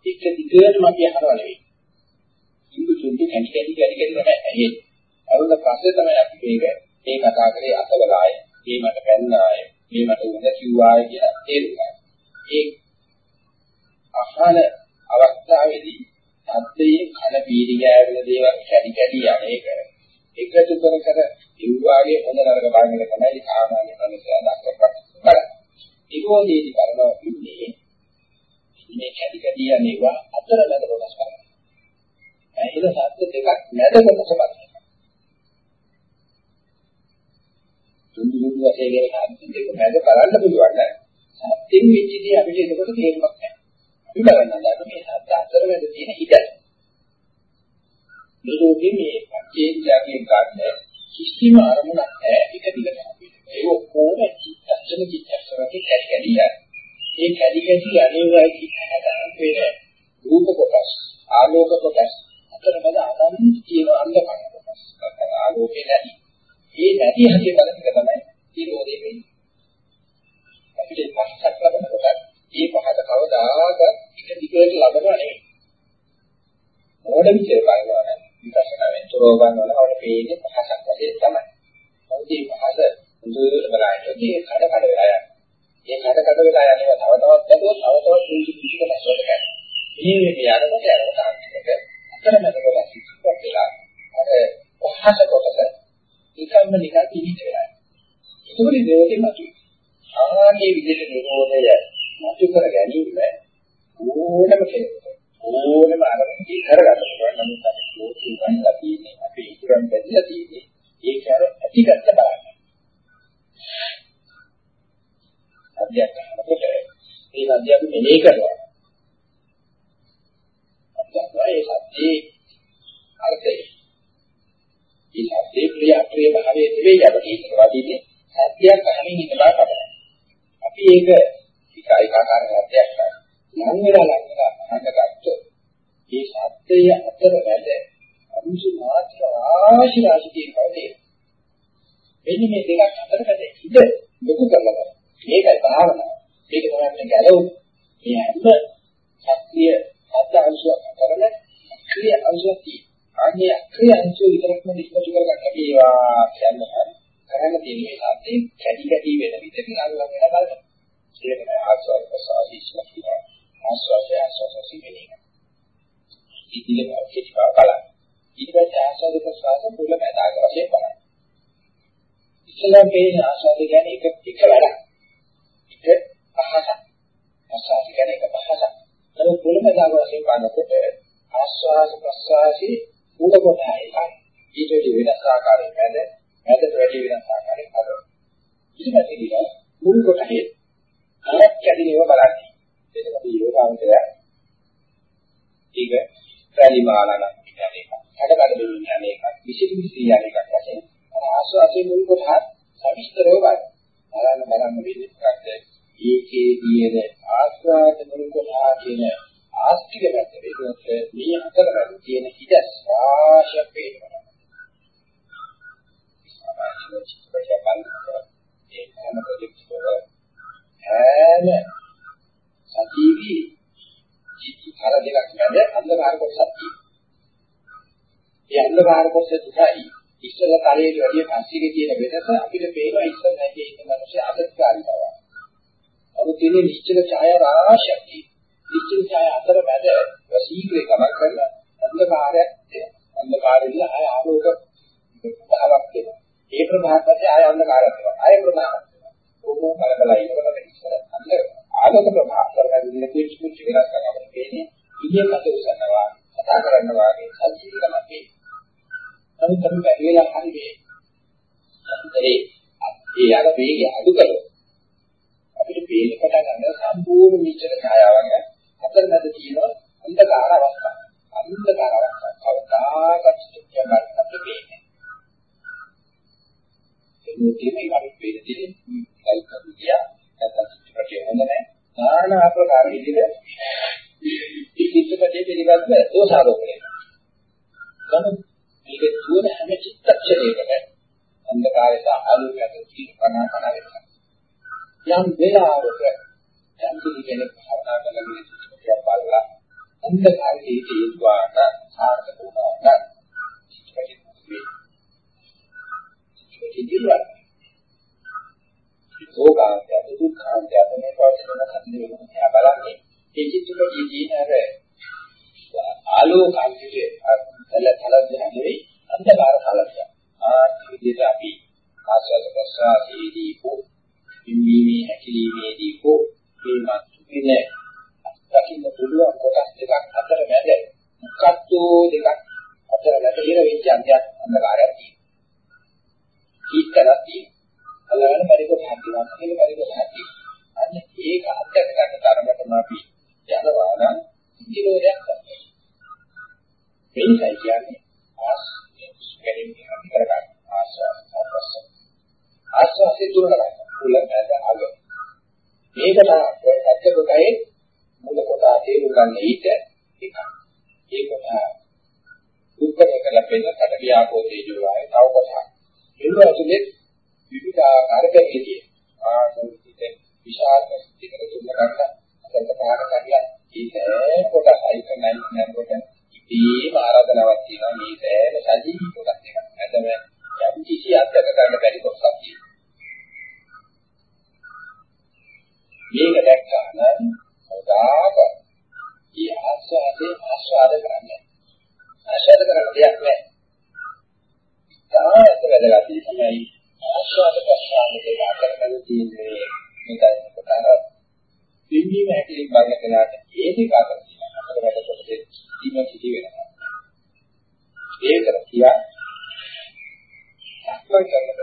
එක දිගටම අපි අහනවා නෙවෙයි. ඉන්දු සුද්ධ කැටි කැටි කැටි කැටි තමයි ඇහෙන්නේ. අරුණ පස්සේ තමයි අපි මේක මේ කතා කරේ අතවලාය, මේ මට පැන්නාය, මේ මට උඳ කිව්වාය කියලා තේරුණා. ඒ අහන අවස්ථාවේදී සත්‍යයේ කන පීඩි ගෑවෙන දේවල් කැටි කැටි යන්නේක එකතු කර කර ඉව්වාගේ හොඳ නරක බලන තමයි සාමාන්‍ය මනුස්සයා දක්වපත් බලන්න. ඒකෝදීදී කරනවා ඉන්නේ මේ කැටි කැටි යන්නේවා අතරමැද කොටස් කරනවා. එහෙනම් සත්‍ය දෙකක් මැද කොටස බලන්න. දුඳු දුඳු වශයෙන් කියන සත්‍ය දෙක මැද බලන්න පුළුවන් නේද? සත්‍යෙන් වෙච්චදී අපිට එතකොට තේරුමක් නැහැ. අපි බලන්න ගන්න මේ සත්‍ය අතරමැද තියෙන හිතයි. මේකෝගේ මේ පච්චේන්ද්‍රයෙන් ගන්න කිසිම අරමුණක් නැහැ එක දිගට අපිට. ඒක කොහොම චිත්තක්ෂණ චිත්තක්ෂණකේ කැඩි කැඩි යන. ඒ කැඩි කැඩි යන්නේ වෙන රූප කොටස් ආලෝක කොටස් අතරමැද අනන්ත කියන අන්ධකම් කොටස්. නැත්නම් ආලෝකේ නැති. ඒ නැති හැටි බලන එක තමයි නිරෝධය වෙන්නේ. අපිට පස්සක් ලබනකොට මේ පහත කවදාක එක දිගට ලබනවා නෙවෙයි. මොඩ විචේ බලනවා නම් විපස්සනාවෙන් තොරව බලනකොට පේන්නේ පහසක් වශයෙන් තමයි. මොකද මේ පහස හොඳට බලනකොට ඒ කඩ කඩ වෙලා යනවා. ඒ කඩ කඩ වෙලා යනවා තව තවත් බැලුවොත් තව තවත් පුංචි පුංචි කොටස් වලට යනවා. මේ මේ යනකොට යනකොට අන්තිමට අතරමැද කොටස් ඉස්සරහට වෙලා අර පහස කොටස එකම නිකන් පිළිහිද වෙලා. ඒකෝට නිරෝධය මතුවේ. ආගේ විදිහට නිරෝධය මතු කර ගැනීම ඕනම කෙනෙකුට ඕනම අරමුණකින් කරගන්න පුළුවන්. නමුත් අපි ලෝකේ වන්දලා තියෙන්නේ අපි ඉතුරුම් බැඳලා තියෙන්නේ ඒක අර ඇතිගත්ත බලන්න. අධ්‍යයනය කරනකොට මේ අධ්‍යයන මෙහෙ කරනවා. අත්‍යවශ්‍ය ඒ සත්‍යයේ අර්ථය. මේ සත්‍යයේ ක්‍රියා ක්‍රියා භාවයේ නෙවෙයි අපිට හිතනවා තියෙන්නේ සත්‍යයක් අහමින් ඉන්න බව තමයි. අපි ඒක එක ඒකාකාර සත්‍යයක් නෑ. නම් වෙලා නම් වෙලා අහකට මේ සත්‍යය අතර වැඩ අනුසු මාත්‍ර රාශි රාශි තියෙනවා නේද? මෙන්න මේ දෙකක් අතර වැඩ ඉඳ ලොකු කරලා මේකයි භාවනාව. මේක තමයි මේ ගැලවුම්. මේ හැම ශක්තිය සත්‍ය අංශයක් කරන ක්‍රිය අංශයක් තියෙනවා. අනේ ක්‍රිය අංශය විතරක්ම ඉස්මතු කරගන්න බැේවා කියන්නේ කරන්න තියෙන මේ සත්‍යේ කැඩි කැඩි වෙන විදිහට අල්ලගෙන වෙන බලන්න. ඒක තමයි ආස්වාද ප්‍රසාරී ඉස්මතු ආස්වාද ආස්වාද සිවෙන්නේ. ඉතින් ඒක බලන්න. ඊට පස්සේ ආස්වාද ප්‍රසාර මුල මැදාක වශයෙන් බලන්න. ඉස්සෙල්ලා මේ ආස්වාද කියන්නේ එක එක වැඩක්. එක පහසක්. ආස්වාද කියන්නේ එක පහසක්. නමුත් මුල මැදාක වශයෙන් බලනකොට ආස්වාද ප්‍රසාරී මුල කොට එකයි. ඊට වඩා වෙනස් ආකාරයක මැද මැදට වැඩි වෙනස් ආකාරයක හදනවා. ඊට පස්සේ ඊට මුල් කොටහේ අරක් කැඩිනව බලන්නේ. ඒක අපි යෝගාන්තරය. ඒක පැලිමාලන කියන්නේ එක. හඩකඩ දෙන්න යන්නේ එක. විශේෂ විශේෂ යන්නේ එකක් වශයෙන් ආස්වාදයේ මුල් කොටහ සවිස්තරව බලන්න. බලන්න බලන්න වෙන්නේ මොකක්ද? ඒකේදීන ආස්වාද මුල් කොටහ කියන ආස්තික පැත්ත වේදොත් මේ අතරම තියෙන හිදස් රාශියක් පේනවා. සමාජීය චිත්තපටය බලනකොට ඒ හැම ප්‍රොජෙක්ට් වල සෑම සතියේදී ජීවිත කර දෙකක් මැද අන්ධකාර කොටසක් තියෙනවා. ඒ අන්ධකාර කොටස දුකයි ඉස්සල කරේ වැඩි පස්සිගේ තියෙන වෙනස අපිට පේනවා ඉස්සල නැති ඉන්න මිනිස්සු අදත්කාරී බව. අමුත් තියෙන නිශ්චල ඡාය රාශියක් තියෙනවා. නිශ්චල ඡාය අතර මැද ශීඝ්‍රේ ගමන් කරන අන්ධකාරයක් තියෙනවා. අන්ධකාරෙදී ආය ආලෝක භාවයක් තියෙනවා. ඒ ප්‍රභාවපත් ආය අන්ධකාරයක් තියෙනවා. ආය ප්‍රභාවයක් තියෙනවා. ඕකෝ කලබලයි ඒකට ඉස්සර අන්ධ ආලෝක ප්‍රභාව කරගෙන කුච් කුච් වෙනස් කරනවා. කියන්නේ ඉන්නේ කත උසනවා කතා කරනවා වගේ සජීවීකමක් තියෙනවා. නමුත් අපි බැරි වෙලා හරි මේ අන්තරේ ඒ අර වේගය අඩු කරලා අපිට පේන පටන් ගන්න සම්පූර්ණ මිච්ඡර ඡායාවක් අතරමැද තියෙන අන්ධකාර අවස්ථාව. අන්ධකාර අවස්ථාව. කවදාකවත් චිත්ත ගන්න අපිට පේන්නේ. ඒ කියන්නේ අපි පේන දේ කල්පිතිය නැත්නම් චිත්‍රපටය හොඳ නැහැ. নানা ආකාර විදිහට මේ චිත්‍රපටයේ පිළිබඳව දෝෂාරෝපණය. නමුත් මේක දුවන හැම චිත්තක්ෂණයකම අන්ධකාරය සහ ආලෝකය අතර තියෙන කණා කණා වෙනවා. යම් වේලාවක යම් කෙනෙක් භාවනා කරන චිත්තකයක් බලලා අන්ධකාරයේ හේතුවාට සාර්ථක වුණා නම් චිත්තකෙ වේ. චිත්තකෙ දිලුවා. ඕගාන්තය දුක්ඛාන්තය මේ පවතින කන්නේ වෙනවා බලන්නේ. ඒ චිත්තකෙ තියෙන අර ආලෝකාන්තයේ තල තලද නෙවෙයි අන්ධකාර තලද. ආ විදිහට අපි ආස්වාද ප්‍රසආසීදී කෝ පිම්බීමේ හැකිලීමේදී කෝ මේ මතුපින දකින්න පුළුවන් කොටස් දෙකක් අතර මැද මුක්කත්ෝ දෙකක් අතර මැද ඉර වෙච්ච අන්තයක් අන්ධකාරයක් තියෙනවා. කීතරක් තියෙනවා. අල්ලගෙන බැරි කොටක් තියෙනවා. ඒක බැරි කොටක් තියෙනවා. අන්න ඒක අත්දැක ගන්න තරමටම අපි යනවා නම් ඉතිරෝදයක් කරනවා. මේකයි කියන්නේ ආස්වාදයෙන් අපි කරගන්න ආස්වාද ප්‍රසන්න ආස්වාදයේ තුරන ගන්න මුල නැද අග මේක තමයි සත්‍ය කොටයේ මුල කොට තේරුම් ගන්න ඊට එකක්. ඒක උත්තරේ කරලා පෙන්න කට වියාපෝ තේජෝ ආය තව කොටක් ඒක ඇතුලේ විවිධ ආකාර දෙකකින් ආසන්තිත විශාල ස්ථිතික තුන ගන්න අතට පාර කරලා ඒක කොටසයි කරනයි නේද ඒම ආරාධනාවක් තියෙනවා. මේ සෑම සජීවී කොටස් එකක්. නැත්නම් යම් කිසි අත්දක ගන්න බැරි කොටසක් තියෙනවා. මේක දැක්කම සදාක ఈ ආස්වාදේ ආස්වාද කරන්නේ. ආස්වාද කරන දෙයක් නෑ. තායත වැඩගත් තමයි ආස්වාද ප්‍රසන්න දෙක අතරගෙන තියෙන්නේ මේකයි කොටන. පින්වීම හැකලින් බලන කෙනාට ඒ දෙක අතර තියෙන අතර වැඩ කොටසේ ඉන්න සිටි වෙනවා. ඒකට කියා සක්මන් කරනකොට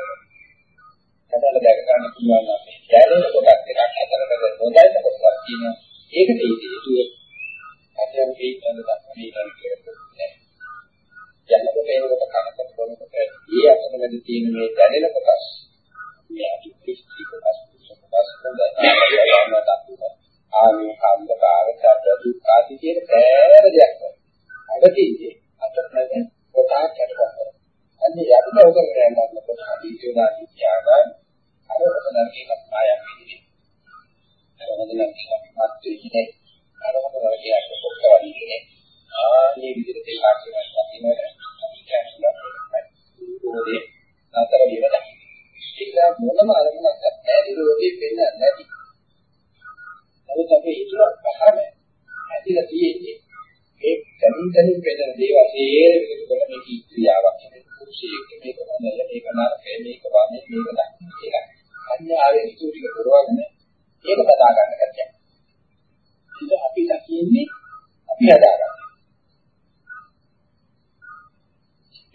කඩල දැක ගන්න පුළුවන් නම් මේ දැනෙන කොටස් දෙකක් අතරකට නොදැන්න කොටසක් තියෙනවා. ඒකට ඉතිරි අධ්‍යයන වේගන දක්වන්නේ නැහැ. යන්නකොට ඒකට කනකට කොනකොට ඒ අතරමැද තියෙන මේ දැනෙන කොටස් මේ අතිපිස්ටි කොටස් කොටස් කොටස් ආමේ කාන්දකාර සත්‍ය දුක් ආදී කියන සෑම දෙයක් අගතියේ අතරමැද කොටා කැටගන්නවා. අන්නේ යටිම උදේ කරගෙන යනකොට අදීචෝදා කියාගන්න අර හොතනර්ගේ කතායක් විදිහට. අර හොතනර්ගේ අපිපත් වෙන්නේ අර හොතනර්ගේ අර කොක්ක වලින්නේ ආන්නේ විදිහට දෙයක් කරනවා. ඉන්නේ අපි කියන්නේ ඕනේ නතර වෙලා. ඒක මොනම අරමුණක් නැහැ. නිරෝධී වෙන්නේ නැති. නමුත් අපේ ඉතුරු පහම ඇතිලා තියෙන්නේ ඒ තනින් තනින් වෙන දේවල් හේර විදිහට කරන මේ ක්‍රියාවක් කියන්නේ කුෂියෙක් මේක මොනද මේක නරකයි මේක වාමේ මේක දක්න කියලා. අන්‍යාවේ ඉතුරු ටික කරවගෙන ඒක බදා ගන්න කතියක්. ඉතින් අපි දකින්නේ අපි හදාගන්න.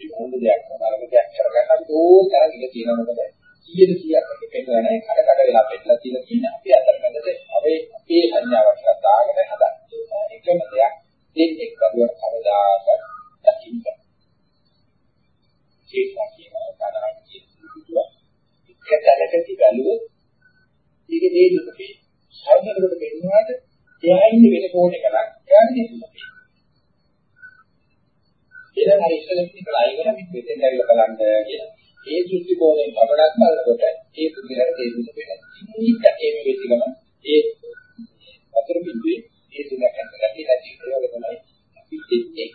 ඒක හොඳ දෙයක් නරක දෙයක් කරගන්න ඕන තරම් තියෙනවා මොකද 100 100ක් අපි පෙන්නන කඩ කඩ වෙලා පෙන්නලා තියෙන කියන අපි අතරමැද අපේ අපේ සංඥාවක් දාගෙන හදන්න. එකම දෙයක් දෙන්නේ කරුවක් කවදාකවත් දකින්න. ඒක කියනවා කනරක් කියනවා. එක තැනකදී බැලුවොත් ඒක දෙයකට පේන. සාධනකට පෙන්වුවාට එයා ඉන්නේ වෙන කෝණ එකක්. එයාට දෙන්න පේන. එදා හරි ඉස්සෙල්ලා ඉතින් ලයිව් එක මෙතෙන් ඇවිල්ලා බලන්න කියලා. ඒ දෘෂ්ටි කෝණයෙන් පමණක් බලනකොට ඒ පුදුරට තේරුම් වෙනවා. ඉන්නත් ඒ වෙච්ච ගමන් ඒ වතුර බින්දුවේ ඒ දුක කරලා කියලා තියෙනවා තමයි අපි දෙන්නේ.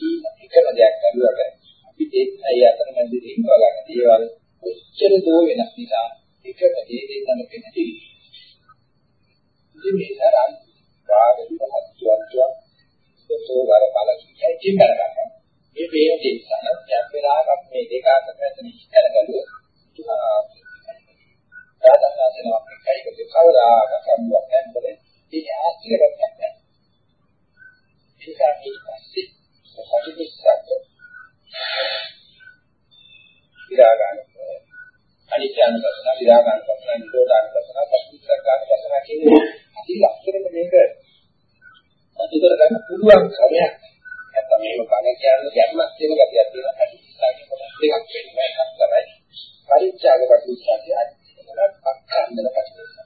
ඊ එකම දෙයක් කරුවට අපි දෙන්නයි අතර මැදදී ඉන්නවා ගන්න දේවල් ඔච්චර දෝ වෙනස් නිසා එකම දේ දෙන්නම පෙන්නදී. ඉතින් මේ තරම් රාගික හත්වත්වක් සෝතෝ වර බල කියන්නේ චින්තන කරනවා. මේ වේද දෙන්න යම් වෙලාවක මේ දෙක අතර මැද නිශ්චල කළුවා සාධනාසන අපේ කයික කවදාක සම්බුවක් නැන්දද ඒක ආශ්‍රයයක් නැහැ. ඒක ඊට පස්සේ සතිපස්සක් විරාගාන අනිත්‍යන පස්සන විරාගාන පස්සන නිරෝධාන පස්සන පස්චිත්තකාන පස්සන කියන්නේ අති ලක්ෂණම මේක අතිතර ගන්න පුළුවන් ක්‍රමයක්. නැත්නම් මේක කණ කියන්නේ ගැම්මක් කියන ගතියක් තියෙනවා. අතිස්සාගේ කොටස් දෙකක් වෙනවා. එකක් තමයි පරිත්‍යාග ප්‍රතිස්ථාපය වලත් අක්ඛන්දන කටයුතු.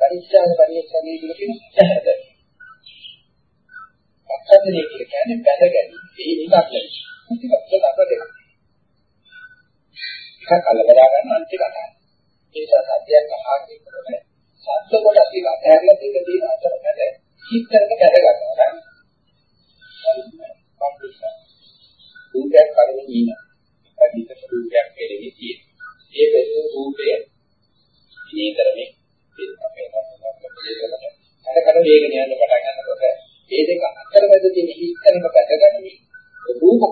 පරිත්‍යාග පරිච්ඡේදයේ කියන ඇහැද. අක්ඛන්දනය කියන්නේ බැඳ ගැනීම. ඒ නිකක් නෙවෙයි. මුතිකත් අපදේ. එකක් අල්ලගලා ගන්න අනිත් එක අතහරින්න. ඒ නිසා සත්‍යයක් අහන්නේ කොහොමද? සත්‍ය කොටස් ටික අතහැරලා තියෙන දේ අතර මැද හිතකට බැඳ ගන්නවා නම් පම්පිසා. උන්ගේ කලින් ඉන්න. අදිට රූපයක් කෙරෙහි තියෙන. ඒ බැලුව රූපය ඉනේ කරන්නේ ඒ අපේ තමයි අරකට වේගන යන පටන් ගන්නකොට ඒ දෙක අතර මැද තියෙන හිතනක බැඳගන්නේ රූප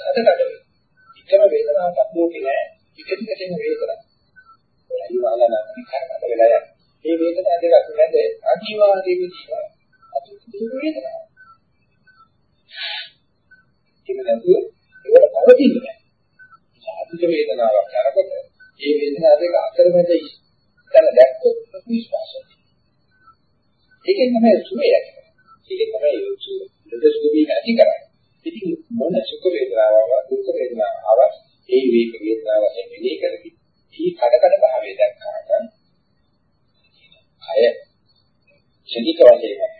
වේදනාව වෙන්නේ කඩකට වෙයි. එකම වේදනාවක් ලෝකේ නෑ. එක දිගටම වේදනාවක්. ඒයි වාලා නම් කඩකට වෙලා යන. මේ වේදනාව දෙකක් මැද අනිවාර්යයෙන්ම ජීවත්. අතු වේදනාව. ඒක නැතුව ඒකට පවතින්නේ නෑ. සාධිත වේදනාවක් යනකොට මේ වේදනාව දෙක අතරමැද ඉස්සල දැක්කොත් විශ්වාසයි. ඒකෙන් තමයි සුවය ඇති කරන්නේ. ඒකෙන් තමයි යොසු ලද සුවය ඇති කරන්නේ. ඉතින් මොන සුඛ වේදනාවක් දුක් වේදනාවක් ඒ වේක වේදනාව වශයෙන් මෙලේ කරකි. මේ කඩ කඩ භාවය දැක්කාම අය ශනික වශයෙන්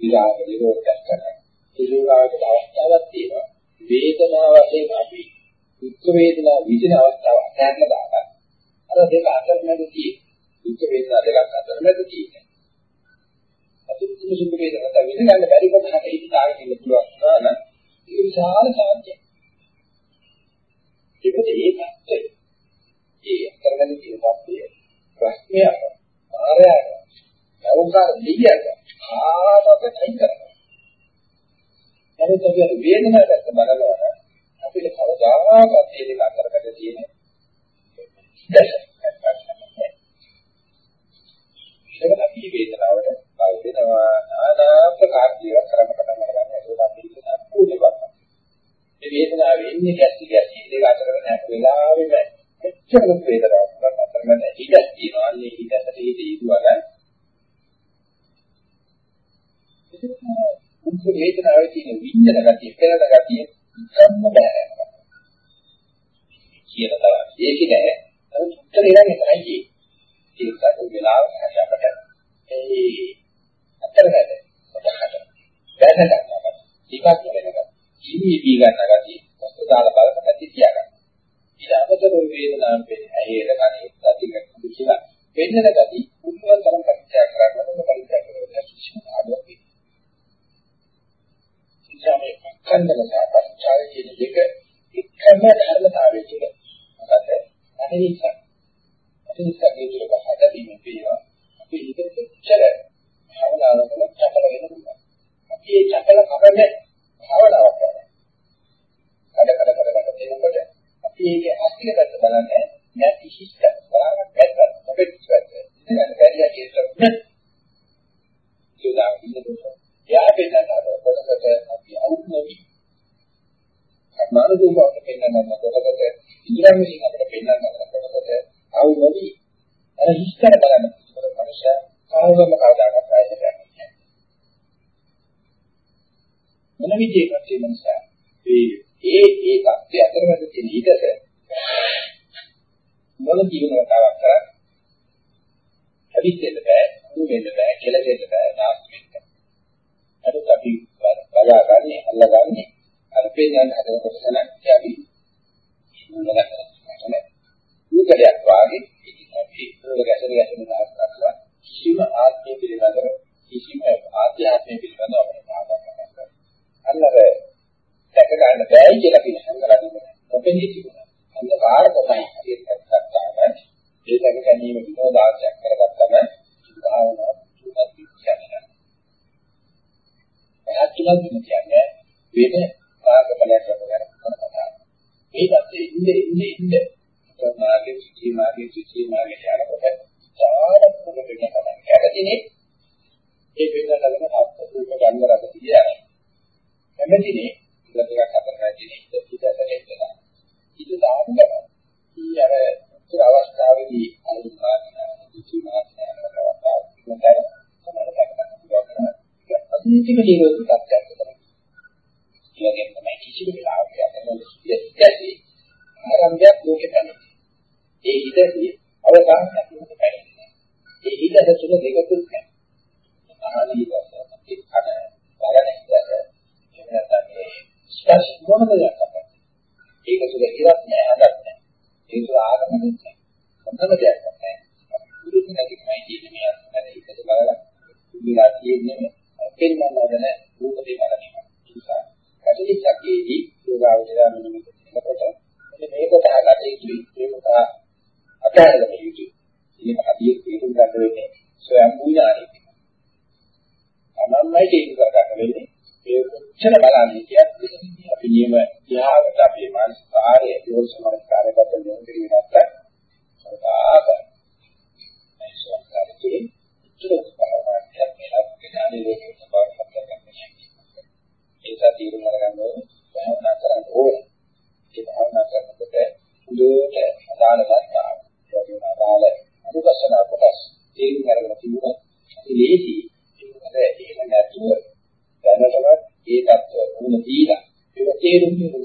විරාග නිරෝධ කරනවා. ඒ විරාගයට අවස්ථාවක් තියෙනවා. වේදනාව වශයෙන් අපි දුක් වේදනා විඳින අවස්ථාව අත්හැරලා දාලා අර දෙක අතරමැද තියෙන දුක් වේදනා දෙකක් අතරමැද තියෙන අතුරුදු සුදු වේදනා නැත්නම් විඳගන්න බැරි කොටකට ඉස්සාවෙ ඉන්න පුළුවන් නම් ඒක විශාල සාධ්‍යයක්. ඒකද ඒ පැත්තේ ඒ කරගෙන තියෙන පැත්තේ ප්‍රශ්නය ආරයය යෝගාර දෙවියක ආදක තයි කරනවා. නමුත් අපි වේදනාවට බලනවා අපිට කවදාකවත් මේ දෙක අතරකට තියෙන දැස ඒක අපි වේදනාවට බල දෙනවා ආනාපාන ජීවත් කරන්න පටන් ගන්නවා ඒක අපි සම්පූර්ණ කරනවා මේ වේදනාව එන්නේ ගැස්සි ගැස්සි දෙක අතර නැත් වෙලාවෙම එච්චර වේදනාවක් ගන්න අතර හිතක් තියෙනවා. අන්නේ හිතට හිත ඉදුවගන්න. මුඛ වේදනාවේ තියෙන විඤ්ඤාණ ගතිය, පෙරද ගතිය සම්ම බෑ. කියලා තමයි. ඒක නෑ. නමුත් උත්තරේ නම් එතනයි තියෙන්නේ. ඒකත් වෙලාවට හරියට ඒ අතර වැඩ. කොටහට. වැඩ ගන්නවා. ටිකක් වෙනකම්. ජීවි බී ගන්න ගතිය. පොස්තදාල බලන ගතිය තියාගන්න. ඊට අමතරව වේදනාවෙන් වෙන්නේ ඇහි එළගන්නේ ගතිය කියලා. වෙන්නන ගතිය උන්වන් තරම් පරිත්‍යාග කරන්න ඕන පරිත්‍යාග කරනවා. කිසිම ආඩුවක් නෑ. ඉතින් මේ කන්දල සහ පරිත්‍යාග කියන දෙක එකම ධර්මතාවයේ තුල මොකද අනිවිස අනිවිසගේ තුල බහදීම පේනවා අපි හිතේ චර භාවනාවක චපල වෙනවා අපි ඒ චපල කරන්නේ භාවනාවක් කරනවා කඩ කඩ කඩ කඩ දෙනකොට අපි ඒකේ අස්තික පැත්ත බලන්නේ නැති හිස්ත බලන්න පැත්ත අපේ පැත්ත ඉතින් බැරිය කියන්නේ යෝදා ඉන්නකොට යා පෙන්නන කොටකට අපි අවුත් නොවි. කර්මානුකූලව පෙන්නන කොටකට. ඉඳන් විසින් අපිට පෙන්වන්න කරනකොට ආවු නොවි. අර හිස්තර බලන්න කිසිම මනුෂ්‍ය කාවම කවදාකවත් ආයෙත් නැහැ. මොන විදිහකට මේ මනුෂ්‍ය ඒ ඒ ඒ தත්ත්වය අතරමැද තියෙන හිතට මොන ජීවනතාවක් කරා හැදිච්චෙන්න බෑ, අනු වෙන්න බෑ, කෙලෙන්න බෑ, නාස් වෙන්න. අදත් අපි බලාගන්නේ, අල්ලගන්නේ අර පෙන්වන්න හදන කොටස නම් අපි උදයක් වාගේ ඉතින් අපි ඒක ගැසෙන ගැසෙන දාස්කරලා කිසිම ආත්මය පිළිබඳව කිසිම ආධ්‍යාත්මය පිළිබඳව අපිට පාදක කරගන්න. අන්නර දැක ගන්න බෑයි කියලා කියන සංගලන්නේ ඔපෙනී තිබුණා. අන්ධකාර තමයි හරියට ගත්තාම ඒ දැක ගැනීම විනෝදාංශයක් කරගත්තම භාවනාව තුනක් කියන්නේ. එහත් තුනක් කියන්නේ වෙන මාර්ගඵලයක් ලබා ගන්න කතාවක්. ඒකත් ඉන්නේ ඉන්නේ ඉන්නේ මාගේ සිටි මාගේ සිටි මාගේ යනකොට සාරක් මොකද වෙනවා කැරදිනේ ඒ වෙනදලම හත් රූප ගන්න රස කියන්නේ හැමදිනේ ඉඳලා ටිකක් හතර නැතිනේ ඉඳ ඉඳට එන්න ඉඳ දාන්න ඊ අර උත්තර අවස්ථාවේදී අනුමාන සිටි මාගේ යනකොට ඉන්නතර තමයි දැක්කම පුළුවන් අන්තිම ජීවිත තත්ත්වයක් තමයි. ඒ වගේම තමයි කිසිදු වෙලාවක යන්නේ ආරම්භයක් ලෝකෙ පැමිණෙනවා. ඒ හිතේ අවසානයක් ලෝකෙ පැමිණෙනවා. ඒ හිත තුළ දෙක තුනක් ආදී වශයෙන් කන බලන හිතට එහෙම නැත්නම් මේ ස්පර්ශ මොනද යන්නේ. ඒක තුළ ඉවත් නෑ හදක් නෑ. ඒක තුළ ආගමකුත් නෑ. මොනම දෙයක් නෑ. පුදුම නැතිකමයි කියන්නේ මේ අර හිතට බලලා විලා කියන්නේ පෙන්වන්න හදන රූපේ බලනවා. ඒ නිසා කටලිච්චකේදී යෝගාවචරය මෙන්න මේකට මේ කොට හදලා යුතුයි මේ කොට අතහැරලා යුතුයි ඉතින් අදියේ තේරුම් ගන්න වෙන්නේ ස්වයං ඥානෙ තමන්මයි තේරුම් ගන්න වෙන්නේ මේ කොච්චර බලන්නේ කියන්නේ අපි නියම ධ්‍යානට අපේ මානසික කාර්ය යෝසමන කාර්යගත වෙන දෙයක් නැත්තම් සාක මේ සංස්කාරයේ උත්තර ස්වභාවයක් මේලක් ඥානෙ වේකේ ස්වභාවයක් ගන්න ඒක තීරුම් අරගන්න ඕනේ. භාවනා කරන්න ඕනේ. ඒ භාවනා කරනකොට උදේට අදාළ ධර්ම වගේම අදාළ අනුගසන කොටස් තේරුම් ගන්න තිබුණා. ඒ ලේසි ඒකට එහෙම නැතුව දැනටවත් ඒ தත්ත්ව වුණ දීලා ඒක තේරුම් ගන්න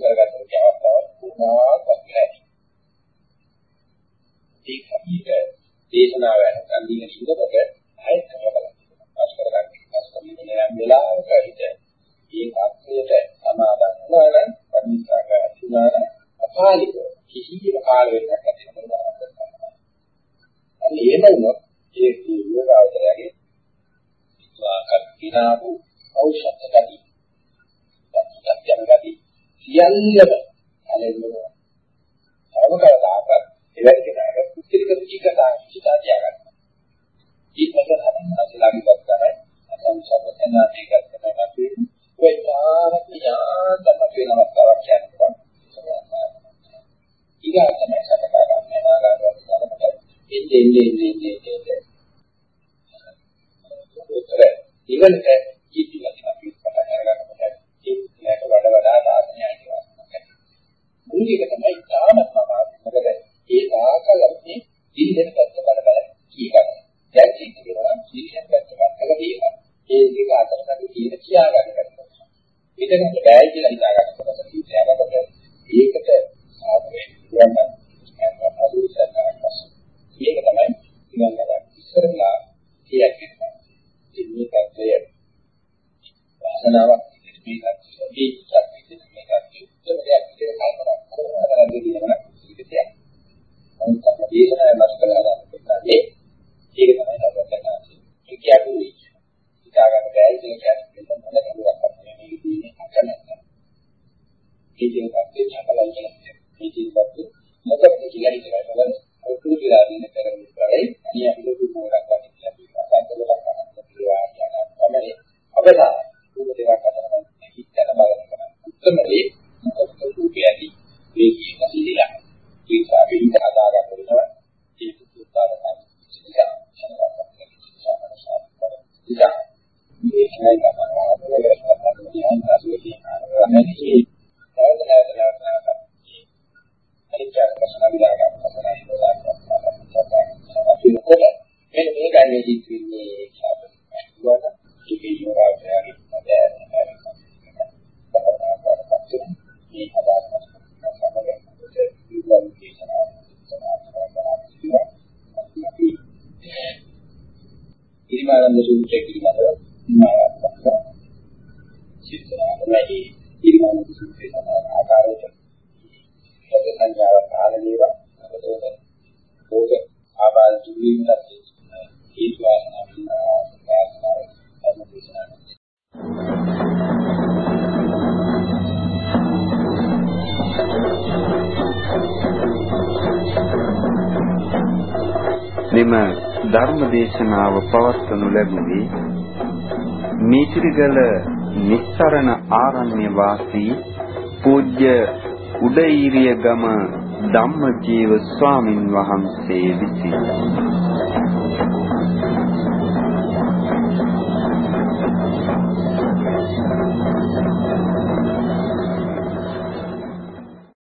දිනේ අකලන්න. ඒ කියන කප්පේ චකලයි කියන්නේ මේ කිව්වත් මොකද කියලා ඉතලා බලන්න ඔක්කොම කියලා දින කරන්නේ කරේ අනිය අපිට දුකක් ගන්න කියලා කියනවා. සංකල්පයක් ගන්න කියලා කියනවා. තමයි අපලා දුක දෙකක් අතර හිතන බලන්න. උත්තරමදී මොකක්ද දුකේදී මේ කියන සිහිලා ඒ නිසා අපි හිත හදා ගන්න වෙනවා ඒක උත්සාහකම් සිතා ඉතින් මේ කියන්නේ තමයි අපේ කරන්නේ ධ්‍යාන රාශියේ ආරම්භයේ නැවත නැවත නැවත නැවත අනිත්‍ය ප්‍රශ්න විලාගන්න තමයි ඉරිමානන්ද සූත්‍රයේ පිළිබඳව මාතෘකාවක් සිතනාමයි ඉරිමානන්ද සූත්‍රයේ සඳහන් ආකාරයට සද සංඥාව පාලනයේවා අපතෝද භෝග ආබාල දුවීමට හේතු වාසනා විනා සාසනාව ධර්ම දේශනා මෙම ධර්ම දේශනාව පවත්වනු ලැබුවේ මේතිරිගල නිස්සරණ ආරණ්‍ය වාසී පූජ්‍ය උදේීරිය ගම ධම්මජීව ස්වාමින් වහන්සේ විසිනි.